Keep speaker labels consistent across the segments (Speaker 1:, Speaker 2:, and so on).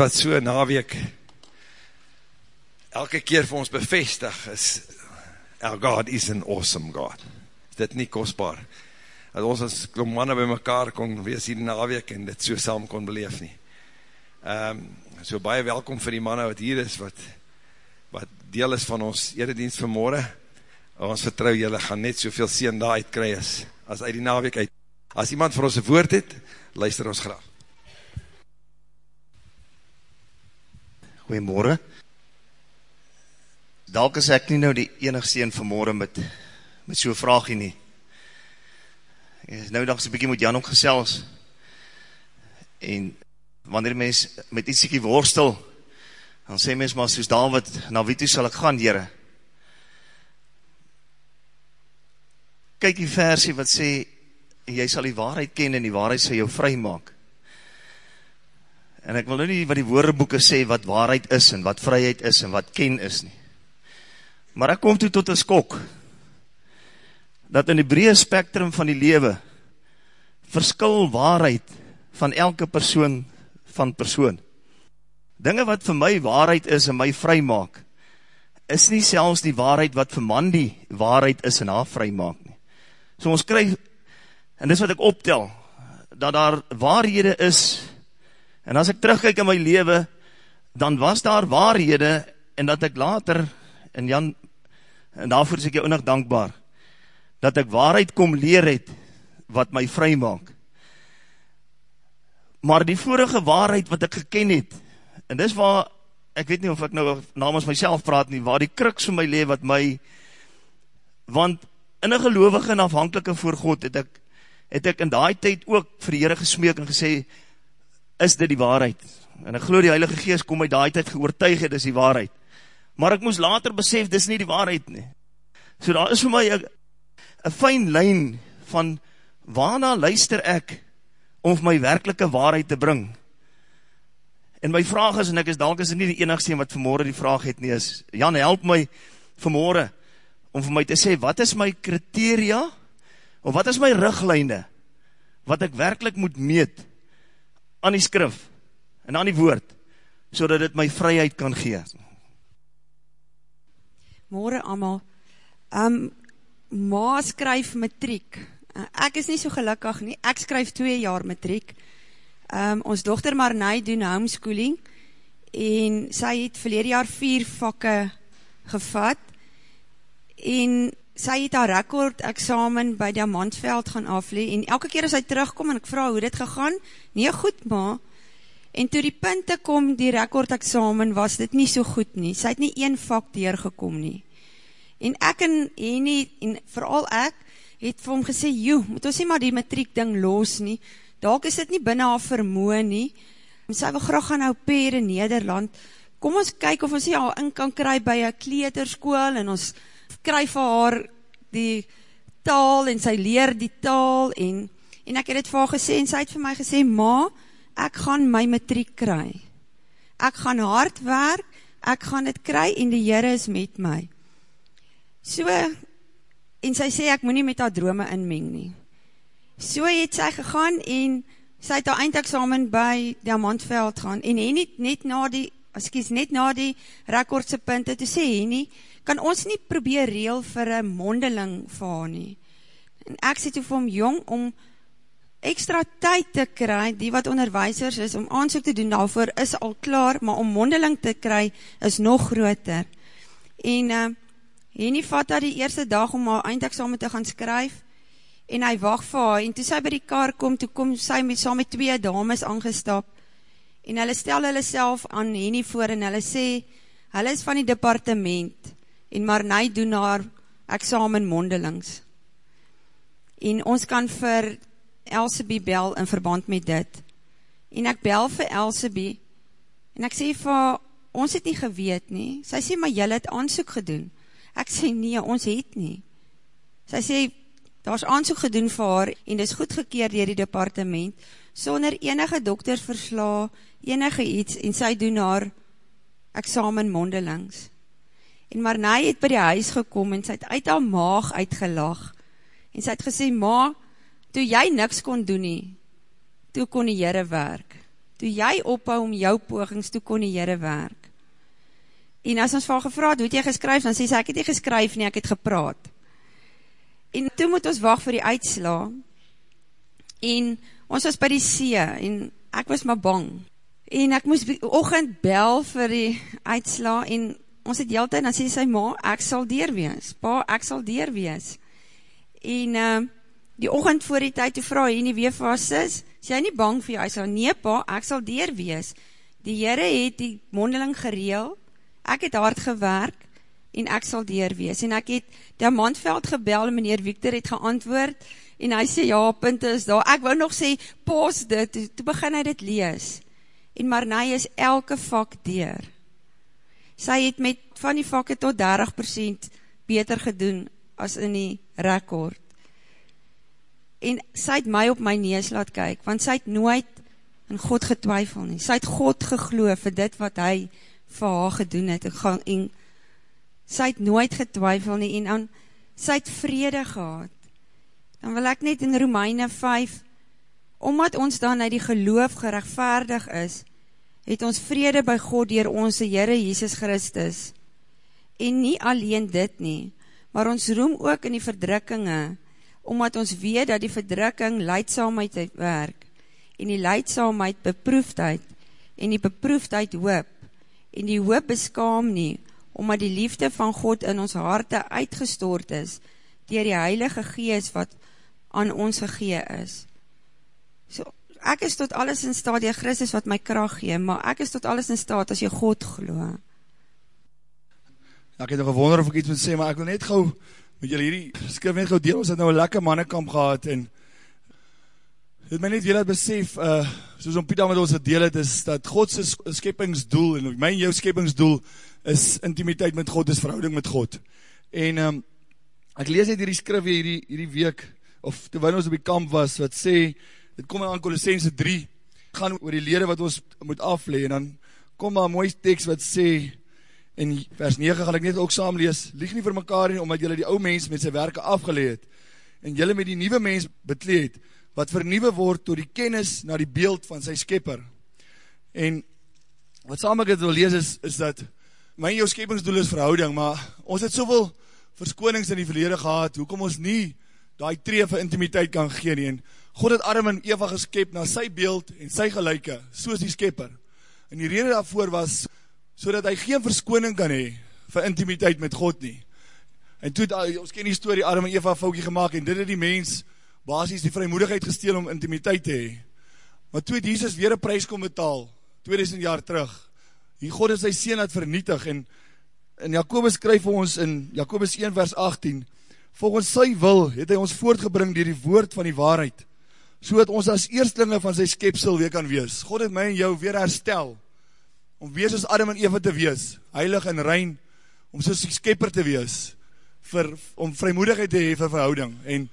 Speaker 1: wat so naweek elke keer vir ons bevestig is, our God is an awesome God. Is dit nie kostbaar? Dat ons as manne by mekaar kon wees hier naweek en dit so saam kon beleef nie. Um, so baie welkom vir die manne wat hier is, wat, wat deel is van ons eredienst vanmorgen. Ons vertrouw julle gaan net soveel sien daar uitkry is, as uit die naweek uit. As iemand vir ons een woord het, luister ons graag.
Speaker 2: Goeiemorgen. Dalk is ek nie nou die enigste een vanmorgen met, met so'n vraagie nie. Ek is nou dags een bykie met Jan omgesels. En wanneer mens met iets siekie worstel, dan sê mens maar soos David, na wie toe sal ek gaan, jyre? Kyk die versie wat sê, jy sal die waarheid ken en die waarheid sal jou vry maak. En ek wil nou nie wat die woordeboeken sê wat waarheid is en wat vryheid is en wat ken is nie. Maar ek kom toe tot een skok, dat in die breed spectrum van die lewe, verskil waarheid van elke persoon van persoon. Dinge wat vir my waarheid is en my vry maak, is nie selfs die waarheid wat vir man die waarheid is en haar vry maak nie. So ons krijg, en dis wat ek optel, dat daar waarhede is, En as ek terugkijk in my leven, dan was daar waarhede, en dat ek later, en Jan, en daarvoor is ek jou innig dankbaar, dat ek waarheid kom leer het, wat my vry maak. Maar die vorige waarheid wat ek geken het, en dis waar, ek weet nie of ek nou namens myself praat nie, waar die kruks van my leven wat my, want in een gelovige en afhankelike voor God, het ek, het ek in die tyd ook vir die Heere gesmeek en gesê, is dit die waarheid. En ek geloof die Heilige Geest kom my daai tyd geoortuig het, is die waarheid. Maar ek moes later besef, dis nie die waarheid nie. So daar is vir my een fijn lijn van waarna luister ek om my werkelike waarheid te bring. En my vraag is, en ek is dalk is nie die enigste wat vanmorgen die vraag het nie, is, Jan, help my vanmorgen om vir my te sê, wat is my kriteria, of wat is my ruglijne, wat ek werkelijk moet meet, aan die skrif en aan die woord, so dat het my vryheid kan gee.
Speaker 3: Morgen allemaal, um, ma skryf matriek, uh, ek is nie so gelukkig nie, ek skryf twee jaar matriek, um, ons dochter Marnij doen homeschooling, en sy het verlede jaar vier vakke gevat, en sy het haar rekord examen by Diamantveld gaan aflee, en elke keer as sy terugkom, en ek vraag hoe dit gegaan, nie goed ma, en toe die punte kom, die rekord examen, was dit nie so goed nie, sy het nie een vak deurgekom nie, en ek en Henny, en vooral ek, het vir hom gesê, joe, moet ons nie maar die matriek ding los nie, dalk is dit nie binnen haar vermoe nie, en sy wil graag gaan nou per in Nederland, kom ons kyk of ons nie al in kan kry by een kleederskoel, en ons kry vir haar die taal en sy leer die taal en, en ek het het vir haar gesê en sy het vir my gesê, ma, ek gaan my matriek kry. Ek gaan hard werk, ek gaan het kry en die Heere is met my. So, en sy sê ek moet nie met haar drome inmeng nie. So het sy gegaan en sy het haar eindexamen by Diamantveld gaan en hy net, net na die, as kies, net na die rekordse punte, toe sê hy nie, kan ons nie probeer reel vir een mondeling vir haar nie. En ek sê toe vir hom jong, om extra tyd te kry, die wat onderwijsers is, om aansoek te doen daarvoor, is al klaar, maar om mondeling te kry, is nog groter. En uh, Henny vat haar die eerste dag om haar eindexamen te gaan skryf, en hy wacht vir haar, en toe sy by die kar kom, toe kom sy met, saam met twee dames aangestap, en hulle stel hulle self aan Henny voor, en hulle sê, hulle is van die departement, en Marnij doen haar examen mondelings. En ons kan vir Elsebie bel in verband met dit. En ek bel vir Elsebie, en ek sê vir, ons het nie geweet nie. Sy sê, maar jylle het aansoek gedoen. Ek sê, nee, ons het nie. Sy sê, daar is aansoek gedoen vir haar, en is goedgekeerd dier die departement, sonder enige doktersversla, enige iets, en sy doen haar examen mondelings. En Marnij het by die huis gekom en sy het uit haar maag uitgelag. En sy het gesê, ma, toe jy niks kon doen nie, toe kon die Heere werk. toe jy ophou om jou pogings, toe kon die Heere werk. En as ons van gevraad, hoe het jy geskryf, dan sê sy, ek het nie geskryf nie, ek het gepraat. En toe moet ons wacht vir die uitsla, en ons was by die see, en ek was maar bang, en ek moes ochend bel vir die uitsla, en ons het heel tyd, dan sê sy, ma, ek sal deur wees, pa, ek sal deur wees, en uh, die ochend voor die tyd, toe vraag hy nie weer vir sis, sê hy nie bang vir jou, sal, nee pa, ek sal deur wees, die Heere het die mondeling gereel, ek het hard gewerk, en ek sal deur wees, en ek het die Mandveld gebel, en meneer Victor het geantwoord, en hy sê, ja, punt is daar, ek wou nog sê, pos dit, toe, toe begin hy dit lees, en Marnij is elke vak deur, sy het met van die vakke tot 30% beter gedoen, as in die rekord, en sy het my op my nees laat kyk, want sy het nooit in God getwyfel nie, sy het God gegloe vir dit wat hy vir haar gedoen het, en, en sy het nooit getwyfel nie, en dan, sy het vrede gehad, dan wil ek net in Romeine 5, omdat ons dan uit die geloof gerechtvaardig is, het ons vrede by God dier onze Heere Jesus Christus, en nie alleen dit nie, maar ons roem ook in die verdrukkinge, omdat ons weet dat die verdrukking leidsamheid werk, en die leidsamheid beproefdheid, en die beproefdheid hoop, en die hoop beskaam nie, omdat die liefde van God in ons harte uitgestort is, dier die heilige gees wat aan ons gegee is. So, ek is tot alles in staat, die Christus wat my kracht gee, maar ek is tot alles in staat as jy God geloof.
Speaker 4: Ja, ek het nog gewonder of ek iets moet sê, maar ek wil net gauw met julle hierdie skrif net gauw deel, ons het nou een lekker mannekamp gehad, en het my net weer het besef, uh, soos om Pieter met ons het deel het, is dat Godse skepingsdoel, en my en jou skepingsdoel, is intimiteit met God, is verhouding met God. En um, ek lees net hierdie skrif hierdie, hierdie week, of terwijl ons op die kamp was, wat sê, dit kom aan Colossense 3, gaan oor die lede wat ons moet aflee, en dan kom maar een mooie tekst wat sê, in vers 9 gaan ek net ook saam lees, lieg nie vir mekaar nie, omdat jylle die ou mens met sy werke afgeleed, en jylle met die nieuwe mens betleed, wat vernieuwe word door die kennis na die beeld van sy skepper. En wat saam ek het wil lees is, is dat my en jou skepingsdoel is verhouding, maar ons het soveel verskonings in die verlede gehad, hoekom ons nie die tree van intimiteit kan gee nie, en God het Adam en Eva geskep na sy beeld en sy gelijke, soos die skepper. En die rede daarvoor was, so dat hy geen verskoning kan hee, vir intimiteit met God nie. En toe het, ons ken die story, Adam en Eva foutje gemaakt, en dit het die mens, basis die vrymoedigheid gesteel om intimiteit te hee. Maar toe het Jesus weer een prijs kom betaal, 2000 jaar terug. Die God het sy sien het vernietig, en in Jacobus skryf ons in Jacobus 1 vers 18, volgens sy wil het hy ons voortgebring dier die woord van die waarheid, so dat ons as eerstlinge van sy skepsel weer kan wees. God het my en jou weer herstel, om wees as Adam en Eva te wees, heilig en rein, om soos die skepper te wees, vir, om vrymoedigheid te hee vir verhouding, en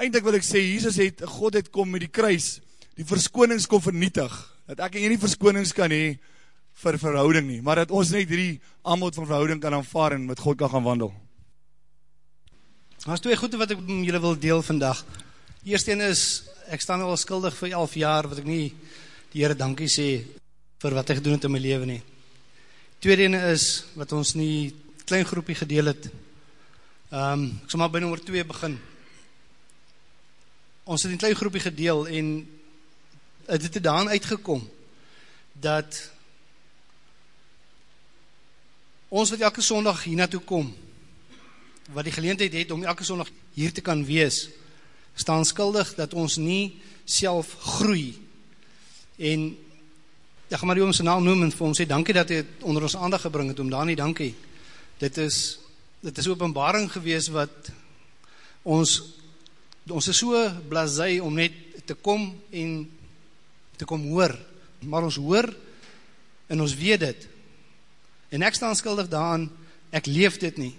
Speaker 4: eindelijk wil ek sê, Jesus het, God het kom met die kruis, die verskonings kom vernietig, dat ek nie verskonings kan hee, vir verhouding nie, maar dat ons net die aanbod van verhouding kan aanvaar en met God kan gaan wandel.
Speaker 5: Is twee goede wat ek julle wil deel vandag. Eerst een is, ek sta nou al skuldig vir 11 jaar, wat ek nie die Heere dankie sê, vir wat hy gedoen het in my leven nie. Tweede ene is, wat ons nie klein groepie gedeel het, um, ek sal maar by nummer 2 begin. Ons het in klein groepie gedeel, en het het daan uitgekom, dat ons wat elke sondag hier naartoe kom, wat die geleentheid het om elke sondag hier te kan wees, staan skuldig dat ons nie self groei, en ek gaan maar die oom sy naam noem en vir hom sê, dankie dat hy het onder ons aandag gebring het, om daar nie dankie. Dit is, dit is openbaring gewees wat ons, ons is so blazei om net te kom en te kom hoor, maar ons hoor en ons weet dit. En ek staan skuldig daaraan, ek leef dit nie.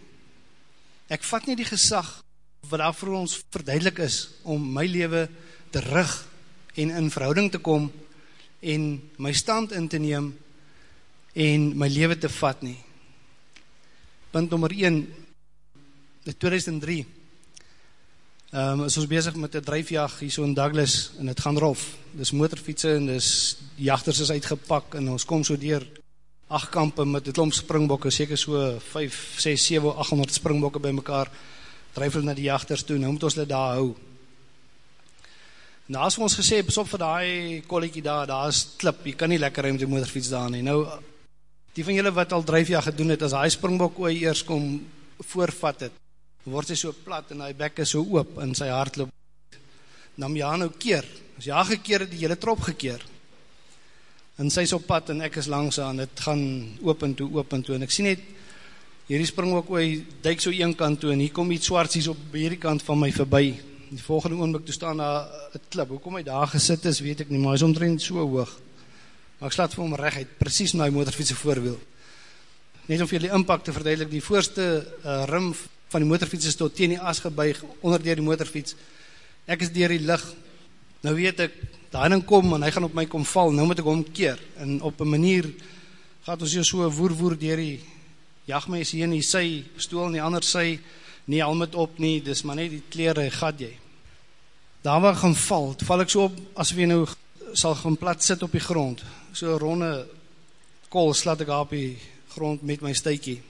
Speaker 5: Ek vat nie die gesag wat daar vir ons verduidelik is om my leven te rig en in verhouding te kom en my stand in te neem en my leven te vat nie. Punt nummer 1, 2003, um, is ons bezig met een drijfjag hier so in Douglas en het gaan rof. Dis motorfietsen en dis jachters is uitgepak en ons kom so dier acht kampe met die klomp springbokke, seker so 5, 6, 7, 800 springbokke by mekaar, drijf hulle na die jachters toe, nou moet ons hulle daar hou. Nou as ons gesê, pas op vir die kolliekie daar, daar is klip, jy kan nie lekker ruim die motorfiets daar nie. Nou, die van julle wat al drijfjag gedoen het, as die springbok ooi eers kom voorvat het, word sy so plat en hy bek is so oop en sy hart loop. Dan ja nou keer. As ja gekeer het die hele trop gekeer. En sy is op pad en ek is langs aan. Dit gaan oop en toe oop en toe en ek sien net hierdie spring ook oor duik so een kant toe en hier kom iets swartsies op hierdie kant van my verby. Die volgende oomblik toe staan daar 'n klip. Hoekom hy daar gesit is, weet ek nie, maar hy is omtrent so hoog. Maar ek slaat vir hom reguit presies na die motorfiets se voorwiel. Net om vir die impak te verduidelik, die voorste uh, rim van die motorfiets is tot teen die as gebuig onder deur die motorfiets. Ek is deur die lig. Nou weet ek, daai ding kom en hy gaan op my kom val. Nou moet ek hom keer en op 'n manier gaan ons hier so woer woer deur die jagmes hier in die sy stoel en die ander sy nie helm op nie. Dis maar net die klere gat jy. Daar waar gaan val, val ek so op asof jy nou sal gaan plat sit op die grond. So 'n ronde kol slat ek op die grond met my stuitjie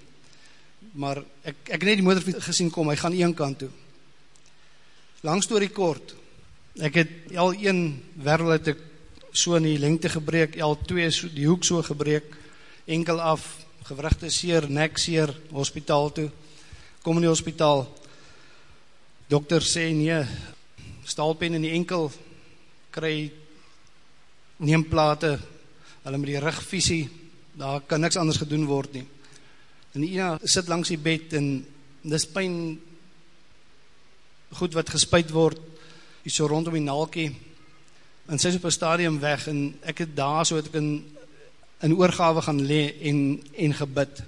Speaker 5: maar ek ek net die motorfiets gesien kom, hy gaan een kant toe. Lang storie kort. Ek het al een wervel het ek so in die lengte gebreek, al twee so die hoek so gebreek, enkel af, gewrigte seer, nek seer, hospitaal toe. Kom in die hospitaal. Dokter sê nee, staalpen in die enkel kry neemplate, hulle met die rugvisie, daar kan niks anders gedoen word nie. En Ina sit langs die bed en dis pyn goed wat gespuit word hier so rondom die naaltjie. En sy is op 'n stadium weg en ek het daar so het ek in in oorgawe gaan lê en en gebid.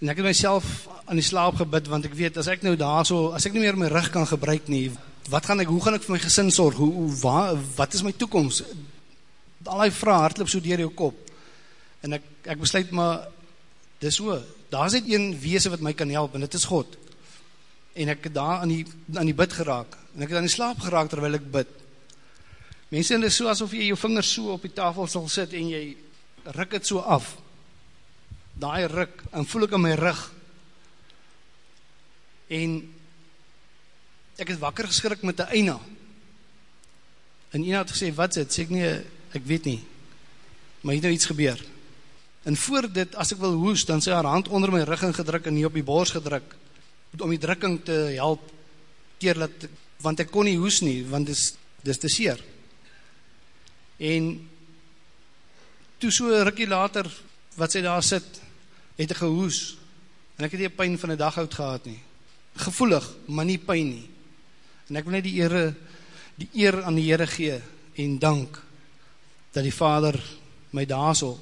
Speaker 5: En ek het myself aan die slaap gebid want ek weet as ek nou daar so as ek nie meer my rug kan gebruik nie, wat gaan ek hoe gaan ek vir my gesin sorg? Hoe, hoe waar, wat is my toekoms? Al daai vrae hardloop so deur jou kop. En ek ek besluit maar Dis so, daar is net een wese wat my kan help, en dit is God. En ek het daar aan die, aan die bid geraak, en ek het aan die slaap geraak terwijl ek bid. Mense, en dit is so asof jy jou vingers so op die tafel sal sit, en jy ruk het so af. Daai ruk, en voel ek in my rug. En ek het wakker geskrik met die eina. En Ina het gesê, wat is dit? Sê ek nie, ek weet nie. Maar hier nou iets gebeur. En voor dit, as ek wil hoes, dan sê haar hand onder my rug ingedruk en nie op die bors gedruk, om die drukking te help, keer dat, want ek kon nie hoes nie, want dis, dis te seer. En, toe so rikkie later, wat sy daar sit, het ek gehoes, en ek het die pijn van die dag oud gehad nie. Gevoelig, maar nie pijn nie. En ek wil net die eer, die eer aan die Heere gee, en dank, dat die Vader my daar sal,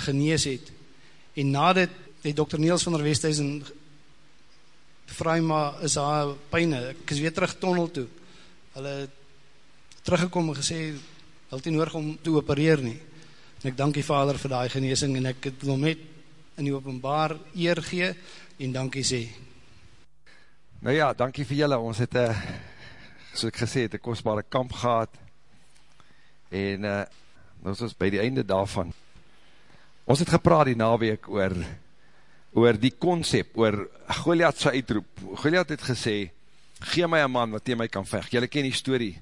Speaker 5: genees het. En na dit het Dr. Niels van der Westhuizen vraag maar is haar pijne, ek is weer terug tonnel toe. Hulle teruggekom en gesê, hulle het nie nodig om te opereer nie. En ek dank die vader vir die geneesing en ek het wil met in die openbaar eer gee en dankie sê.
Speaker 1: Nou ja, dankie vir julle, ons het, uh, soos ek gesê het, een kostbare kamp gehad en uh, ons is by die einde daarvan. Ons het gepraat die naweek oor, oor die concept, oor Goliath sy uitroep. Goliath het gesê, gee my een man wat tegen my kan vecht. Julle ken die story.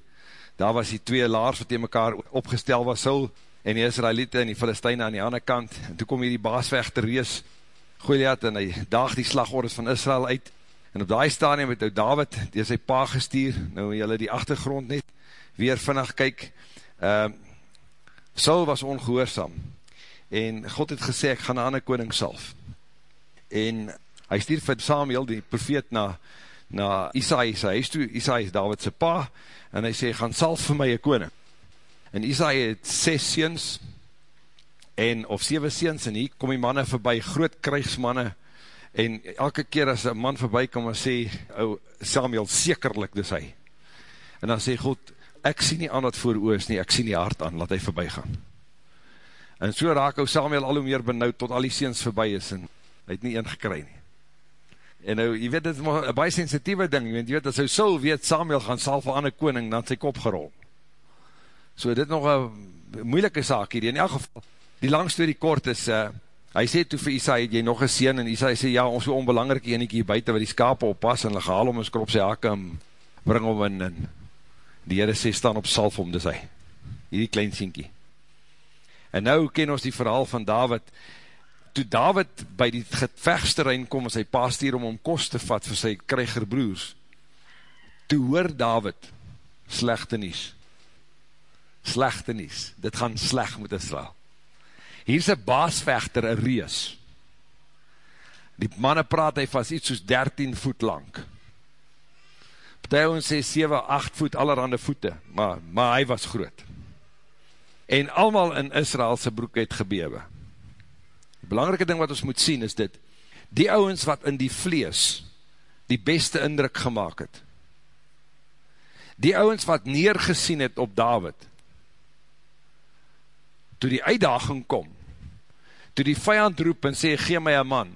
Speaker 1: Daar was die twee laars wat tegen mekaar opgestel was, Saul en die Israelite en die Filistijne aan die ander kant. En toe kom hier die baasvechter rees, Goliath, en hy daag die slagorders van Israel uit. En op die stadium het nou David, die sy pa gestuur, nou julle die achtergrond net, weer vinnig kyk. Uh, Saul was ongehoorzaam en God het gesê, ek gaan na ander koning salf. En hy stuur vir Samuel, die profeet, na, na Isai, sy huis toe, Isai is Davidse pa, en hy sê, gaan salf vir my een koning. En Isai het ses seens, en, of sewe seens, en hier kom die manne voorbij, groot krijgsmanne, en elke keer as een man voorbij kom, en sê, oh, Samuel, sekerlik dis hy. En dan sê God, ek sien nie aan wat voor oos nie, ek sien die hart aan, laat hy voorbij gaan. En so raak ou Samuel al hoe meer benauwd tot al die seens voorbij is en hy het nie een gekry nie. En nou, jy weet, dit is een baie sensitieve ding, want jy weet, as hy Saul weet, Samuel gaan sal vir ander koning, dan sy kop gerol. So dit nog een moeilike saak hier, in elk geval, die lang story kort is, uh, hy sê toe vir Isai, het jy nog een sien, en Isai sê, ja, ons so onbelangrike eniekie hier buiten, wat die skape oppas, en hulle gehaal om ons krop sy hake, en bring om in, en die Heere sê, staan op salf om, dis hy, hierdie klein sienkie. En nou ken ons die verhaal van David, toe David by die gevegsterrein kom, en sy pa stuur om om kost te vat vir sy krijgerbroers, toe hoor David, slechte nies, slechte nies, dit gaan sleg met Israel. Hier is een baasvechter, een rees. Die manne praat hy vast iets soos 13 voet lang. Partij ons sê 7, 8 voet, allerhande voete, maar, maar hy was groot. En allemaal in Israelse broek het gebewe. Belangrike ding wat ons moet sien is dit, die ouwens wat in die vlees die beste indruk gemaakt het, die ouwens wat neergesien het op David, toe die uitdaging kom, toe die vijand roep en sê, gee my een man,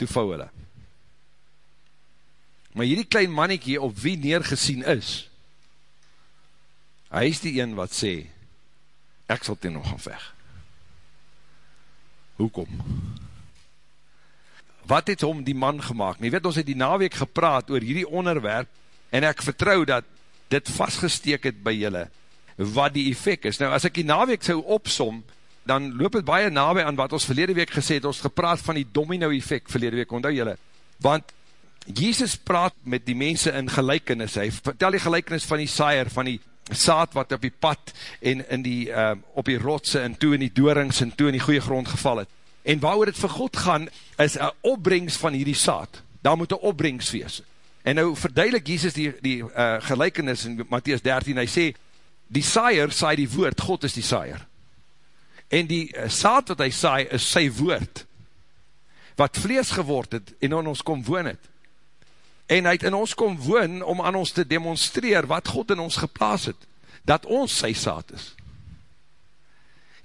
Speaker 1: toe vou hulle. Maar hierdie klein mannetjie op wie neergesien is, hy is die een wat sê, ek sal teen nog gaan veg. Hoekom? Wat het hom die man gemaakt? Nie weet, ons het die naweek gepraat oor hierdie onderwerp, en ek vertrou dat dit vastgesteek het by julle, wat die effect is. Nou, as ek die naweek sou opsom, dan loop het baie nawe aan wat ons verlede week gesê het, ons gepraat van die domino effect verlede week, onthou julle, want Jesus praat met die mense in gelijkenis, hy vertel die gelijkenis van die saaier, van die saad wat op die pad en in die, uh, op die rotse en toe in die doorings en toe in die goeie grond geval het. En waar het vir God gaan, is een opbrengs van hierdie saad. Daar moet een opbrengs wees. En nou verduidelik Jesus die, die uh, gelijkenis in Matthies 13, hy sê, die saaier saai die woord, God is die saaier. En die uh, saad wat hy saai, is sy woord, wat vlees geword het, en in ons kom woon het. En hy het in ons kom woon, om aan ons te demonstreer, wat God in ons geplaas het, dat ons sy saad is.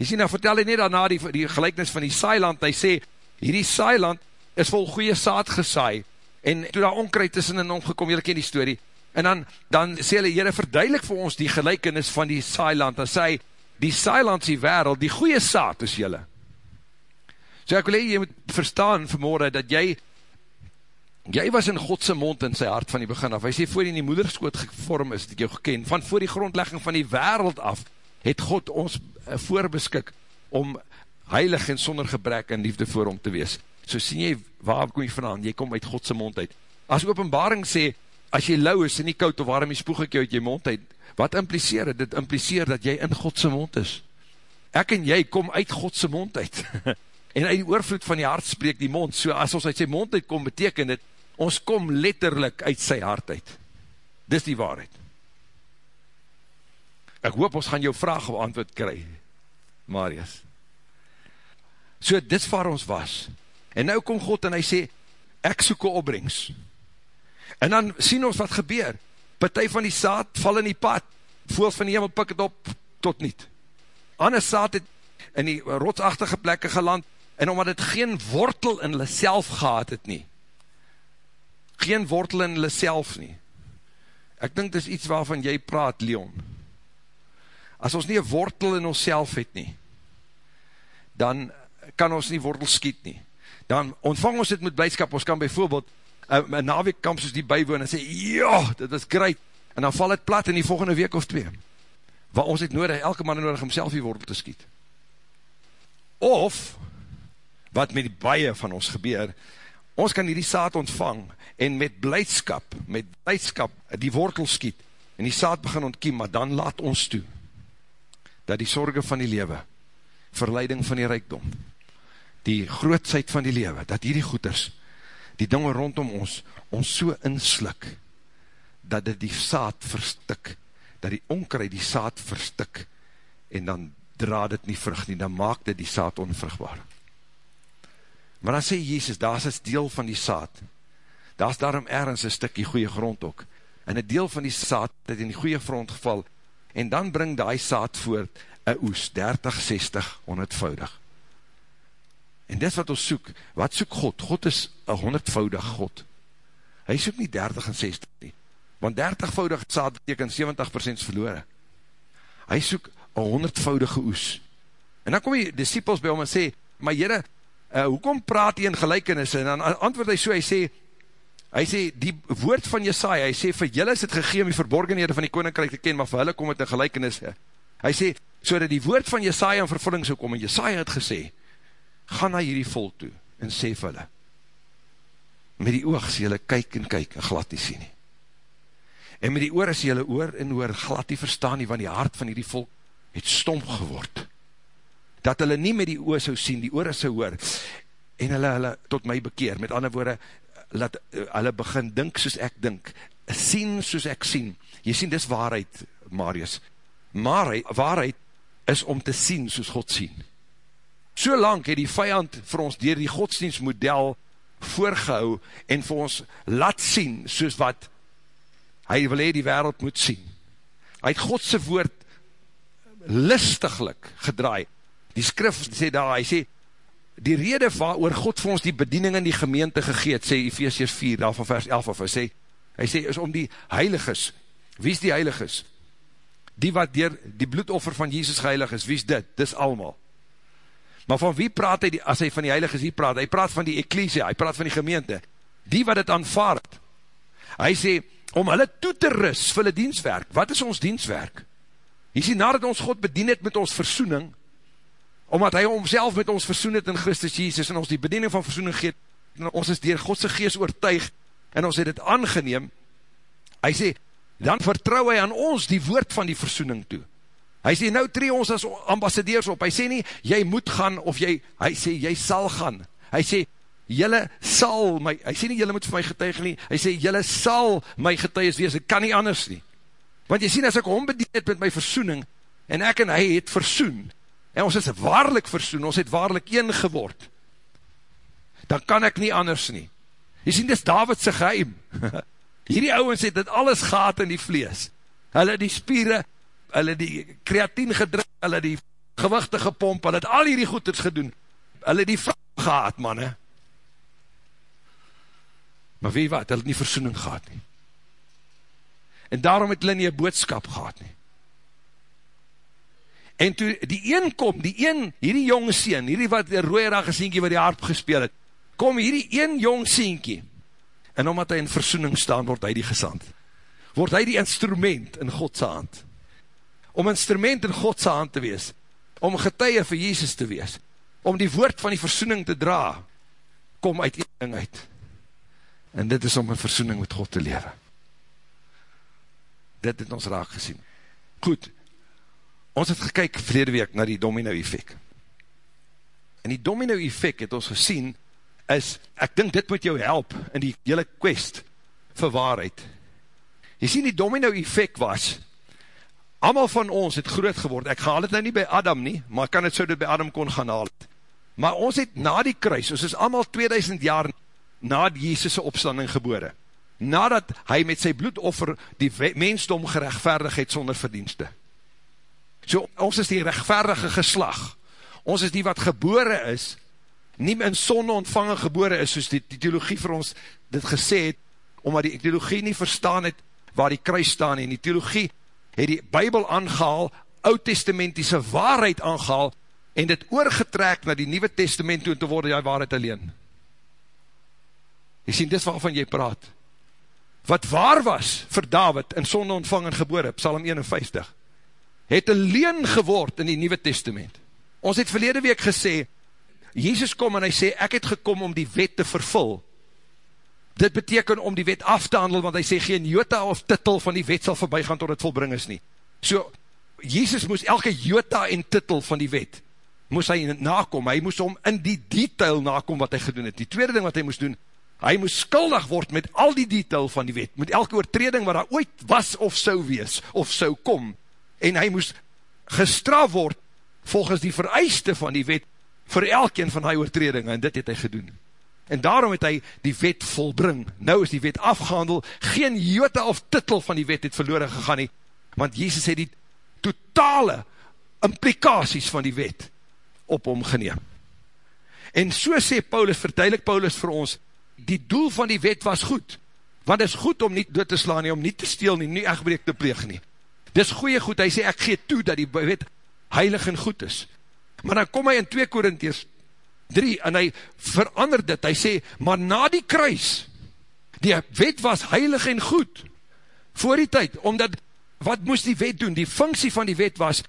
Speaker 1: Jy sien, nou vertel hy net daarna die, die gelijknis van die saailand, hy sê, hierdie saailand is vol goeie saad gesaai, en toe daar onkruid tussen en omgekom, jylle ken die story, en dan, dan sê hulle, jylle verduidelik vir ons die gelijkenis van die saailand, dan sê hy, die saailandsie wereld, die goeie saad is jylle. So ek wil hee, jy moet verstaan vanmorgen, dat jy, jy was in Godse mond in sy hart van die begin af, hy sê, voor in die moederskoot gevorm is, het jou geken, van voor die grondlegging van die wereld af, het God ons eh, voorbeskik, om heilig en sonder gebrek en liefde voor om te wees. So sien jy, waar kom jy vandaan? Jy kom uit Godse mond uit. As openbaring sê, as jy lauw is en nie koud of waarom jy spoeg ek jou uit jy mond uit, wat impliseer het? Dit impliseer dat jy in Godse mond is. Ek en jy kom uit Godse mond uit. en uit die oorvloed van die hart spreek die mond. So as ons uit sy mond uit kom, beteken dit, ons kom letterlik uit sy hart uit. Dis die waarheid. Ek hoop ons gaan jou vraag op antwoord kry, Marius. So dis waar ons was. En nou kom God en hy sê, ek soek een opbrengs. En dan sien ons wat gebeur. Partij van die saad val in die pad, voels van die hemel pik het op, tot niet. Ander saad het in die rotsachtige plekke geland, en omdat het geen wortel in hulle self gehad het nie, geen wortel in hulle self nie, ek dink dit is iets waarvan jy praat, Leon, as ons nie een wortel in ons het nie, dan kan ons nie wortel skiet nie, dan ontvang ons dit met blijdskap, ons kan bijvoorbeeld een, een naweekkamp soos die bijwoon en sê, ja, dit is great, en dan val het plat in die volgende week of twee, waar ons het nodig, elke man nodig om self die wortel te skiet. Of, wat met die baie van ons gebeur, ons kan hierdie saad ontvang, en met blijdskap, met blijdskap, die wortel skiet, en die saad begin ontkiem, maar dan laat ons toe, dat die sorge van die lewe, verleiding van die rijkdom, die grootsheid van die lewe, dat hierdie goeders, die dinge rondom ons, ons so inslik, dat dit die saad verstik, dat die onkruid die saad verstik, en dan dra dit nie vrug nie, dan maak dit die saad onvrugbaar. Maar dan sê Jezus, daar is een deel van die saad, daar is daarom ergens een stikkie goeie grond ook, en een deel van die saad het in die goeie grond geval, en dan bring die saad voort, een oes, 30, 60, 100voudig. En dit wat ons soek, wat soek God? God is een honderdvoudig God. hy soek nie 30 en 60 nie, want 30voudig saad beteken 70% verloore. Hy soek een 100voudige oes. En dan kom die disciples by hom en sê, maar jyre, uh, hoekom praat hy in gelijkenisse? En dan antwoord hy so, hy sê, hy sê, die woord van Jesaja, hy sê, vir jylle is het gegeen om die verborgenhede van die koninkrijk te ken, maar vir hulle kom het in gelijkenisse. Hy sê, so dat die woord van Jesaja in vervulling so kom, en Jesaja het gesê, ga na hierdie volk toe, en sê vir hulle, met die oog sê hulle kyk en kyk, en glad nie sien nie. En met die oor sê hulle oor en oor, glad nie verstaan nie, want die hart van hierdie volk het stomp geword. Dat hulle nie met die oor sou sien, die oor sou hoor, en hulle hulle tot my bekeer, met ander woorde, laat hulle begin dink soos ek dink, sien soos ek sien. Jy sien, dis waarheid, Marius. Maar waarheid is om te sien soos God sien. So lang het die vijand vir ons dier die godsdienstmodel voorgehou en vir ons laat sien soos wat hy wil hee die wereld moet sien. Hy het Godse woord listiglik gedraai. Die skrif sê daar, hy sê, die rede waar oor God vir ons die bediening in die gemeente gegeet, sê Ephesians 4, daar van vers 11 of hy sê, hy sê, is om die heiliges, wie is die heiliges? Die wat dier die bloedoffer van Jesus geheilig is, wie is dit? Dis allemaal. Maar van wie praat hy, as hy van die heilige hier praat? Hy praat van die ecclesia, hy praat van die gemeente. Die wat het aanvaard. Hy sê, om hulle toe te ris vir hulle dienstwerk. Wat is ons dienstwerk? Hy sê, nadat ons God bedien het met ons versoening, omdat hy homself met ons versoen het in Christus Jesus, en ons die bediening van versoening geet, en ons is dier Godse geest oortuig, en ons het het aangeneem, hy sê, dan vertrouw hy aan ons die woord van die versoening toe. Hy sê, nou tree ons as ambassadeurs op. Hy sê nie, jy moet gaan, of jy, hy sê, jy sal gaan. Hy sê, jylle sal my, hy sê nie, jylle moet vir my getuig nie, hy sê, jylle sal my getuigs wees, ek kan nie anders nie. Want jy sê, as ek hom bedien het met my versoening, en ek en hy het versoen, en ons is waarlik versoen, ons het waarlik een geword, dan kan ek nie anders nie. Jy sê, dit is Davidse geheim. Hierdie ouwens het dit alles gehad in die vlees. Hulle die spieren, hulle die kreatien gedruk, hulle die gewichte gepomp, hulle het al hierdie goeders gedoen, hulle die vrou gehad, manne. Maar weet wat, hulle het nie versoening gehad nie. En daarom het hulle nie een boodskap gehad nie. En toe die een kom, die een, hierdie jong sien, hierdie wat die rooierige sienkie wat die harp gespeel het, kom hierdie een jong sienkie, en omdat hy in versoening staan, word hy die gesand. Word hy die instrument in Godse hand om instrument in Godse hand te wees, om getuie vir Jezus te wees, om die woord van die versoening te dra, kom uit die ding uit. En dit is om in versoening met God te lewe. Dit het ons raak gesien. Goed, ons het gekyk verlede week na die domino effect. En die domino effect het ons gesien, is, ek dink dit moet jou help in die hele quest vir waarheid. Jy sien die domino effect was, Amal van ons het groot geword, ek gehaal het nou nie by Adam nie, maar kan het so dit by Adam kon gaan haal het. Maar ons het na die kruis, ons is amal 2000 jaar na Jezus' opstanding gebore, nadat hy met sy bloedoffer die mensdom gerechtvaardig het sonder verdienste. So, ons is die rechtvaardige geslag, ons is die wat gebore is, nie in sonde ontvangen gebore is, soos die, die theologie vir ons dit gesê het, omdat die theologie nie verstaan het, waar die kruis staan, en die theologie het die Bijbel aangehaal, oud-testamentiese waarheid aangehaal, en dit oorgetrek na die Nieuwe Testament toe te worden, jy waarheid alleen. Jy sien, dis waarvan jy praat. Wat waar was vir David in sonde ontvang en gebore, Psalm 51, het alleen geword in die Nieuwe Testament. Ons het verlede week gesê, Jezus kom en hy sê, ek het gekom om die wet te vervul, Dit beteken om die wet af te handel, want hy sê geen jota of titel van die wet sal voorbij gaan tot het volbring is nie. So, Jezus moes elke jota en titel van die wet, moes hy nakom, hy moes om in die detail nakom wat hy gedoen het. Die tweede ding wat hy moes doen, hy moes skuldig word met al die detail van die wet, met elke oortreding wat daar ooit was of sou wees, of sou kom, en hy moes gestraf word volgens die vereiste van die wet, vir elkeen van die oortreding, en dit het hy gedoen. En daarom het hy die wet volbring. Nou is die wet afgehandel, geen jota of titel van die wet het verloren gegaan nie, want Jezus het die totale implikaties van die wet op hom geneem. En so sê Paulus, verduidelik Paulus vir ons, die doel van die wet was goed, Want het is goed om nie dood te slaan nie, om nie te steel nie, nie echtbreek te pleeg nie. Dit is goeie goed, hy sê, ek gee toe dat die wet heilig en goed is. Maar dan kom hy in 2 Korinties 3, en hy verander dit, hy sê, maar na die kruis, die wet was heilig en goed, voor die tyd, omdat, wat moes die wet doen? Die funksie van die wet was,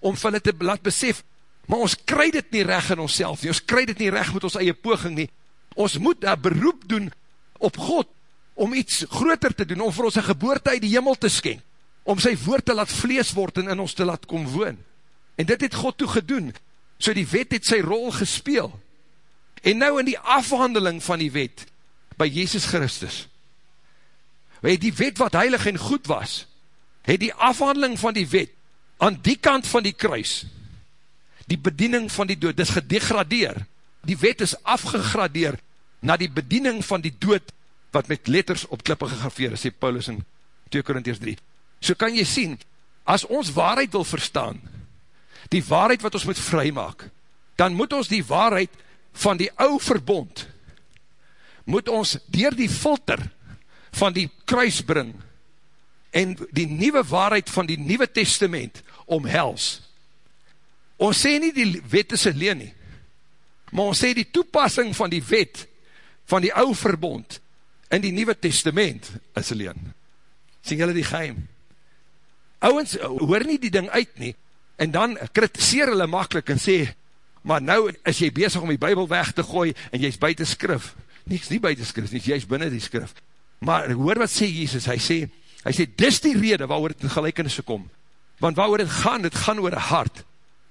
Speaker 1: om vir hulle te laat besef, maar ons kry dit nie reg in ons self nie, ons kry dit nie reg met ons eie poging nie, ons moet een beroep doen op God, om iets groter te doen, om vir ons een geboorte uit die hemel te skenk, om sy woord te laat vlees word en in ons te laat kom woon. En dit het God toe gedoen, so die wet het sy rol gespeel. En nou in die afhandeling van die wet, by Jezus Christus, het die wet wat heilig en goed was, het die afhandeling van die wet, aan die kant van die kruis, die bediening van die dood, dis gedegradeer, die wet is afgegradeer, na die bediening van die dood, wat met letters op klippe gegrafeer is, sê Paulus in 2 Korinties 3. So kan jy sien, as ons waarheid wil verstaan, die waarheid wat ons moet vry maak, dan moet ons die waarheid van die ou verbond, moet ons dier die filter van die kruis bring, en die nieuwe waarheid van die nieuwe testament omhels. Ons sê nie die wet is alleen nie, maar ons sê die toepassing van die wet, van die ou verbond, in die Nieuwe Testament is alleen. Sien julle die geheim? Ouwens, hoor nie die ding uit nie, en dan kritiseer hulle makkelijk en sê, maar nou is jy bezig om die Bijbel weg te gooi, en jy is buiten skrif. Niks nie buiten skrif, nie, jy is binnen die skrif. Maar hoor wat sê Jesus, hy sê, hy sê, dis die rede waarover het in gelijkenisse kom. Want waarover het gaan, het gaan oor een hart.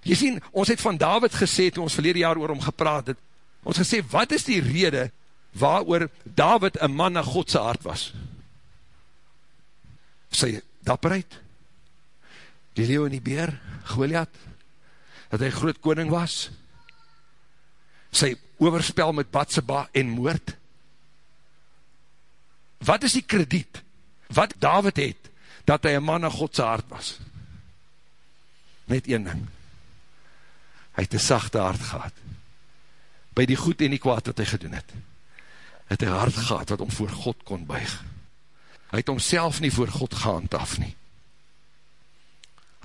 Speaker 1: Jy sien, ons het van David gesê, toe ons verlede jaar oor hom gepraat het, ons gesê, wat is die rede, waarover David een man na Godse hart was. Sy dapperheid, die leeuw en die beer, Goliath, dat hy groot koning was, sy overspel met Batseba en moord. Wat is die krediet, wat David het, dat hy een man na Godse hart was? Net een ding, hy het een sachte hart gehad, by die goed en die kwaad wat hy gedoen het het een hart gehad wat om voor God kon buig. Hy het homself nie voor God gehaand af nie.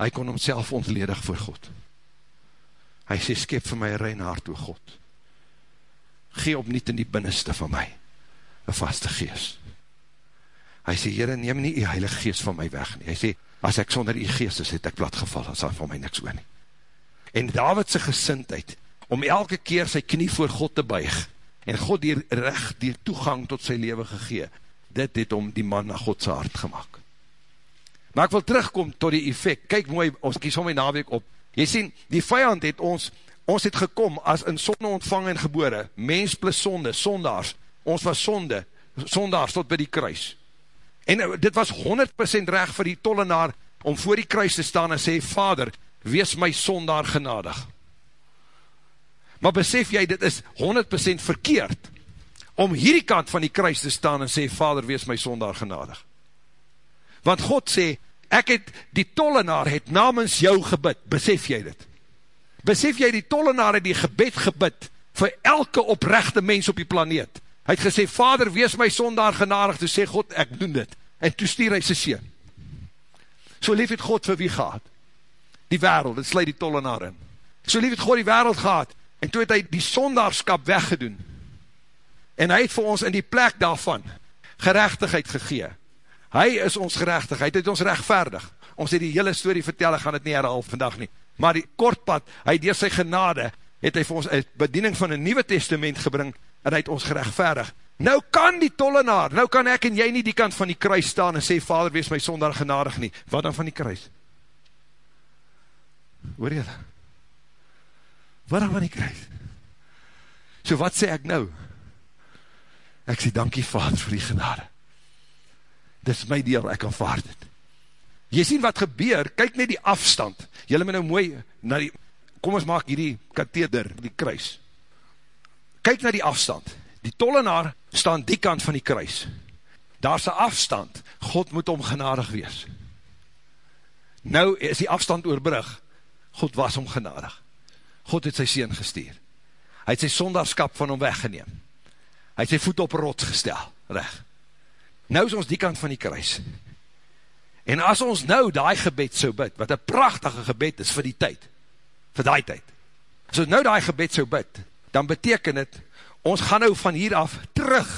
Speaker 1: Hy kon homself ontledig voor God. Hy sê, skep vir my rein hart oor God. Gee op niet in die binneste van my, een vaste geest. Hy sê, Heere, neem nie die heilige geest van my weg nie. Hy sê, as ek sonder die geest is, het ek platgeval, as daar van my niks oor nie. En Davidse gesintheid, om elke keer sy knie voor God te buig, en God die recht, die toegang tot sy leven gegee, dit het om die man na Godse hart gemaakt. Maar ek wil terugkom tot die effect, kyk mooi, ons kies om my naweek op, jy sien, die vijand het ons, ons het gekom as in sonde ontvang en gebore, mens plus sonde, sondaars, ons was sonde, sondaars tot by die kruis. En eh, dit was 100% recht vir die tollenaar, om voor die kruis te staan en sê, Vader, wees my sondaar genadig. Maar besef jy, dit is 100% verkeerd, om hierdie kant van die kruis te staan en sê, Vader, wees my sondaar genadig. Want God sê, ek het, die tollenaar het namens jou gebid, besef jy dit? Besef jy, die tollenaar het die gebed gebid, vir elke oprechte mens op die planeet. Hy het gesê, Vader, wees my sondaar genadig, toe sê God, ek doen dit. En toe stuur hy sy sien. So lief het God vir wie gehad? Die wereld, dit sluit die tollenaar in. So lief het God die wereld gehad, En toe het hy die sondagskap weggedoen. En hy het vir ons in die plek daarvan gerechtigheid gegee. Hy is ons gerechtigheid, hy het ons rechtvaardig. Ons het die hele story vertel, ek gaan het nie herhaal vandag nie. Maar die kortpad, hy door sy genade, het hy vir ons een bediening van een nieuwe testament gebring, en hy het ons gerechtvaardig. Nou kan die tollenaar, nou kan ek en jy nie die kant van die kruis staan en sê, vader, wees my sonder genadig nie. Wat dan van die kruis? Hoor jy dat? wat dan van die kruis? So wat sê ek nou? Ek sê dankie vader vir die genade. Dit is my deel, ek aanvaard het. Jy sien wat gebeur, kyk net die afstand. Julle moet nou mooi, na die, kom ons maak hierdie katheder, die kruis. Kyk na die afstand. Die tollenaar staan die kant van die kruis. Daar is afstand. God moet om genadig wees. Nou is die afstand oorbrug. God was om genadig. God het sy sien gestuur. Hy het sy sondagskap van hom weggeneem. Hy het sy voet op rots gestel, recht. Nou is ons die kant van die kruis. En as ons nou die gebed so bid, wat een prachtige gebed is vir die tyd, vir die tyd, as ons nou die gebed so bid, dan beteken het, ons gaan nou van hier af terug,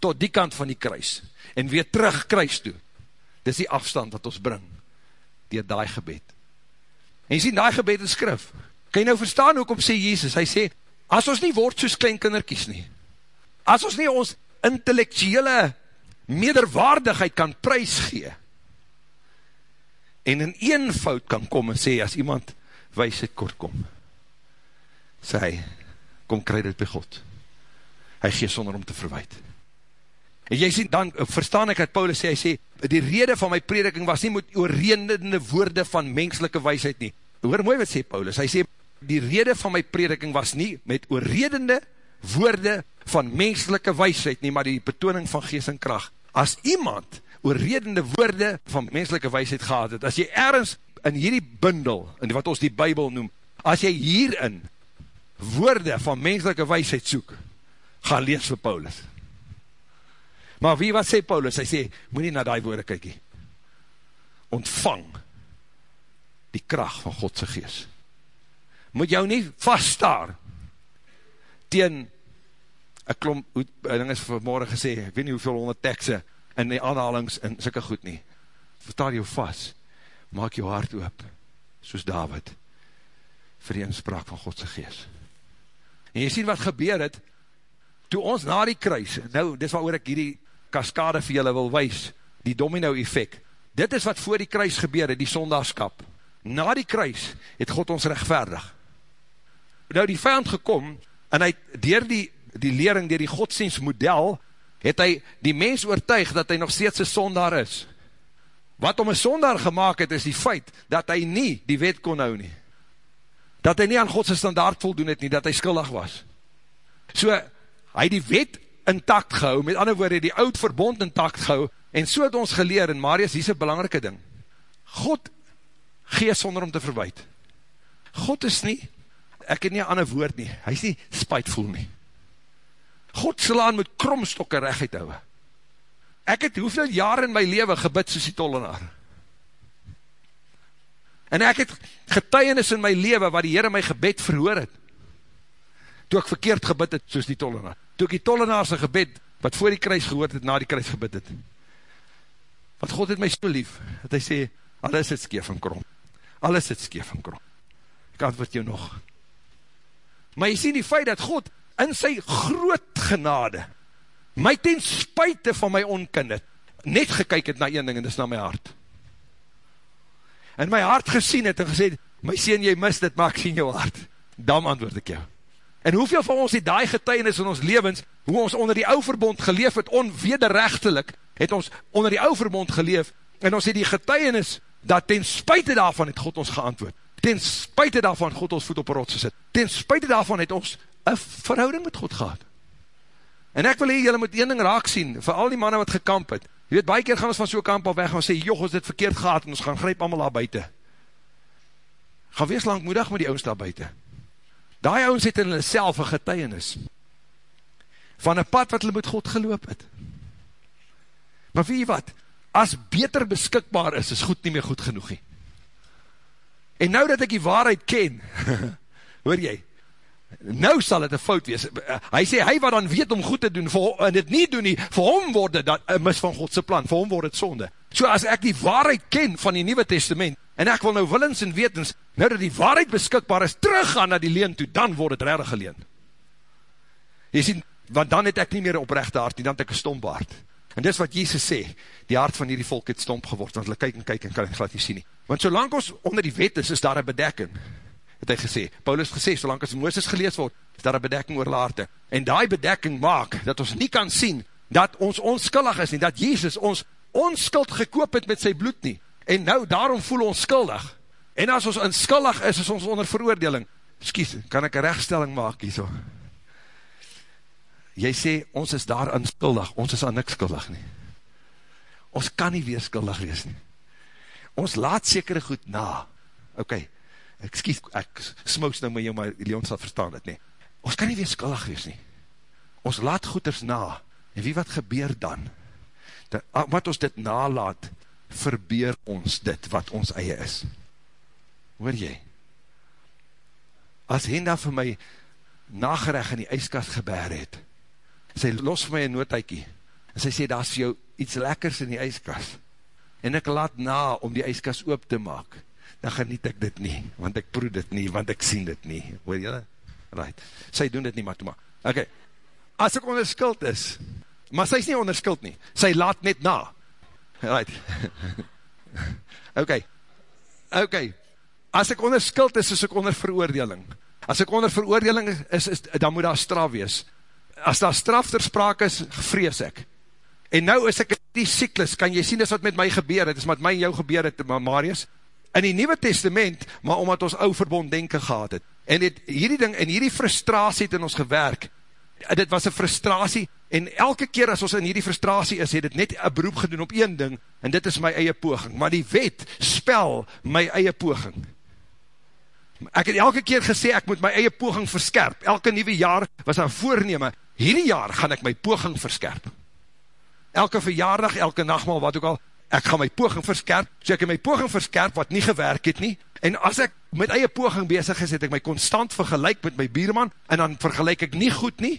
Speaker 1: tot die kant van die kruis, en weer terug kruis toe. Dis die afstand wat ons bring, dier die gebed. En jy sien, die gebed in skrif, kan jy nou verstaan hoekom sê Jezus, hy sê, as ons nie word soos klein kinderkies nie, as ons nie ons intellectuele meerderwaardigheid kan prijs gee, en in een fout kan kom en sê, as iemand wijsheid kort kom, sê hy, kom kry dit by God. Hy gee sonder om te verwijt. En jy sê, dan verstaan ek dat Paulus sê, hy sê, die rede van my prediking was nie met oorredende woorde van menselike wijsheid nie. Hoor mooi wat sê Paulus, hy sê, die rede van my prediking was nie met oorredende woorde van menselike wijsheid nie, maar die betoning van geest en kracht. As iemand oorredende woorde van menselike wijsheid gehad het, as jy ergens in hierdie bundel, in wat ons die bybel noem, as jy hierin woorde van menselike wijsheid soek, ga lees vir Paulus. Maar wie wat sê Paulus? Hy sê, moet nie na die woorde kykie. Ontvang die kracht van Godse geest. Moet jou nie vaststaar teen ek klom, ding is vanmorgen gesê, ek weet nie hoeveel honderd tekse in die aanhalings en sikke goed nie. Vertaal jou vast, maak jou hart oop, soos David, vir die inspraak van Godse geest. En jy sien wat gebeur het, toe ons na die kruis, nou, dis wat oor ek hierdie kaskade vir julle wil wees, die domino effect, dit is wat voor die kruis gebeur het, die sondagskap. Na die kruis het God ons rechtvaardig. Nou die vijand gekom, en hy het dier die die lering, dier die godsdienstmodel, het hy die mens oortuig dat hy nog steeds een sondaar is. Wat om een sondaar gemaakt het, is die feit, dat hy nie die wet kon hou nie. Dat hy nie aan Godse standaard voldoen het nie, dat hy skuldig was. So, hy die wet intact gehou, met ander woorde, die oud verbond intact gehou, en so het ons geleer, en Marius, hier is een belangrike ding. God gees sonder om te verwijt. God is nie, ek het nie een ander woord nie, hy is nie spijtvoel nie. God slaan met kromstokke recht hou. Ek het hoeveel jaar in my leven gebid soos die tollenaar. En ek het getuienis in my leven waar die Heere my gebed verhoor het. Toe ek verkeerd gebid het soos die tollenaar. Toe ek die tollenaarse gebed wat voor die kruis gehoord het, na die kruis gebid het. Want God het my so lief, dat hy sê, alles het skeef en krom. Alles het skeef en krom. Ek antwoord jou nog. Maar jy sien die feit dat God in sy groot genade, my ten spuite van my onkunde, net gekyk het na een ding, en dis na my hart. En my hart gesien het, en gesê, my sien, jy mis dit, maar ek sien jou hart. Dan antwoord ek jou. En hoeveel van ons die daai getuienis in ons levens, hoe ons onder die ouverbond geleef het, onwederrechtelik, het ons onder die ouverbond geleef, en ons het die getuienis, dat ten spuite daarvan het God ons geantwoord. Ten spuite daarvan God ons voet op rots gesit. Ten spuite daarvan het ons een verhouding met God gehad. En ek wil hier, jylle moet een ding raak sien, vir al die manne wat gekamp het, jy weet, baie keer gaan ons van so'n kamp al weg, en sê, joh, ons dit verkeerd gehad, en ons gaan grijp allemaal daar buiten. Gaan wees langmoedig met die ouds daar buiten. Daai ouds het in hulle self een getuienis, van een pad wat hulle met God geloop het. Maar wie wat, as beter beskikbaar is, is goed nie meer goed genoeg nie. En nou dat ek die waarheid ken, hoor jy, nou sal het een fout wees. Hy sê, hy wat dan weet om goed te doen, vir, en dit nie doen nie, vir hom word dit een mis van Godse plan, vir hom word het sonde. So as ek die waarheid ken van die Nieuwe Testament, en ek wil nou willens en wetens, nou dat die waarheid beskikbaar is, teruggaan na die leen toe, dan word het redde geleen. Jy sien, want dan het ek nie meer oprechte hart, nie, dan het ek een stomp hart. En dis wat Jesus sê, die hart van hierdie volk het stomp geword, want hulle kyk en kyk en kan het glad nie sien nie. Want solang ons onder die wet is, is daar een bedekking het hy gesê. Paulus gesê, solang as Mooses gelees word, is daar een bedekking oor laarte. En die bedekking maak, dat ons nie kan sien, dat ons onskuldig is nie, dat Jezus ons onskuld gekoop het met sy bloed nie. En nou, daarom voel ons skuldig. En as ons onskuldig is, is ons onder veroordeling. Skies, kan ek een rechtstelling maak hierso? Jy sê, ons is daar onskuldig, ons is aan niks skuldig nie. Ons kan nie weer skuldig wees nie. Ons laat sekere goed na. Oké, okay ek skies, ek smous nou met jou, maar Leon sal verstaan dit nie. Ons kan nie weer skuldig wees nie. Ons laat goeders na, En wie wat gebeur dan? Dat, wat ons dit nalaat, verbeur ons dit wat ons eie is. Hoor jy? As Henda vir my nagerecht in die ijskast gebeer het, sy los vir my een noothuikie, en sy sê, daar is jou iets lekkers in die ijskast, en ek laat na om die ijskast oop te maak, dan geniet ek dit nie, want ek proe dit nie, want ek sien dit nie, hoor jy? Right. Sy doen dit nie, maar toe maar. Ok, as ek onder skuld is, maar sy is nie onder skuld nie, sy laat net na. Right. ok, ok, as ek onder skuld is, is ek onder veroordeling. As ek onder veroordeling is, is dan moet daar straf wees. As daar straf ter sprake is, vrees ek. En nou is ek in die cyklus, kan jy sien dis wat met my gebeur het, is wat my en jou gebeur het, Marius, in die Nieuwe Testament, maar omdat ons ou verbond denken gehad het. En dit, hierdie ding, en hierdie frustratie het in ons gewerk, dit was een frustratie, en elke keer as ons in hierdie frustratie is, het het net een beroep gedoen op een ding, en dit is my eie poging. Maar die wet spel my eie poging. Ek het elke keer gesê, ek moet my eie poging verskerp. Elke nieuwe jaar was daar voorneme, hierdie jaar gaan ek my poging verskerp. Elke verjaardag, elke nachtmaal, wat ook al, ek gaan my poging verskerp, so ek my poging verskerp, wat nie gewerk het nie, en as ek met eie poging bezig is, het ek my constant vergelijk met my bierman, en dan vergelijk ek nie goed nie,